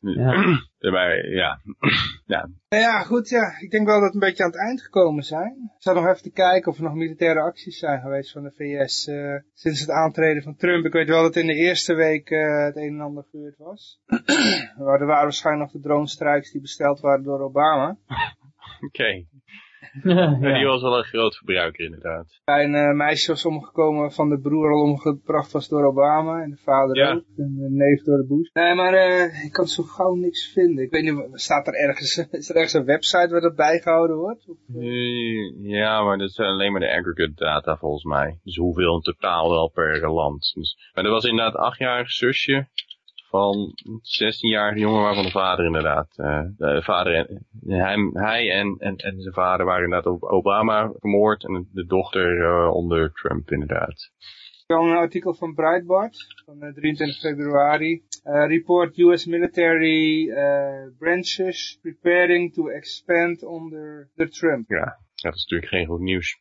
ja. Maar ja. ja. Nou ja, goed, ja. Ik denk wel dat we een beetje aan het eind gekomen zijn. Ik zou nog even te kijken of er nog militaire acties zijn geweest van de VS uh, eh, sinds het aantreden van Trump. Ik weet wel dat in de eerste week uh, het een en ander gebeurd was. er waren waarschijnlijk nog de drone strikes die besteld waren door Obama. Oké. Ja, die was wel een groot verbruiker inderdaad. Een uh, meisje was omgekomen van de broer al omgebracht was door Obama. En de vader Ja. ook. En de neef door de Bush. Nee, maar eh, ik kan zo gauw niks vinden. Ik weet niet, staat er ergens, is er ergens een website waar dat bijgehouden wordt? Of, eh? Eh, Ja, maar dat zijn alleen maar de aggregate data volgens mij. Dus hoeveel in totaal wel per land. Dus, maar er was inderdaad een achtjarig zusje van een 16-jarige jongen waarvan de vader inderdaad, eh, de vader en, hij, hij en, en, en zijn vader waren inderdaad op Obama vermoord en de dochter eh, onder Trump inderdaad. Dan een artikel van Breitbart van eh, 23 februari. Eh, report US military branches preparing to expand under the Trump. Ja, dat is natuurlijk geen goed nieuws.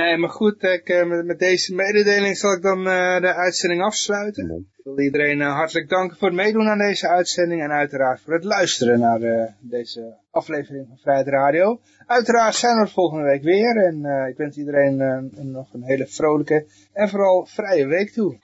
Nee, maar goed, ik, eh, met, met deze mededeling zal ik dan eh, de uitzending afsluiten. Ik wil iedereen eh, hartelijk danken voor het meedoen aan deze uitzending en uiteraard voor het luisteren naar deze aflevering van Vrijheid Radio. Uiteraard zijn we er volgende week weer en ik wens iedereen een- nog een hele vrolijke en vooral vrije week toe.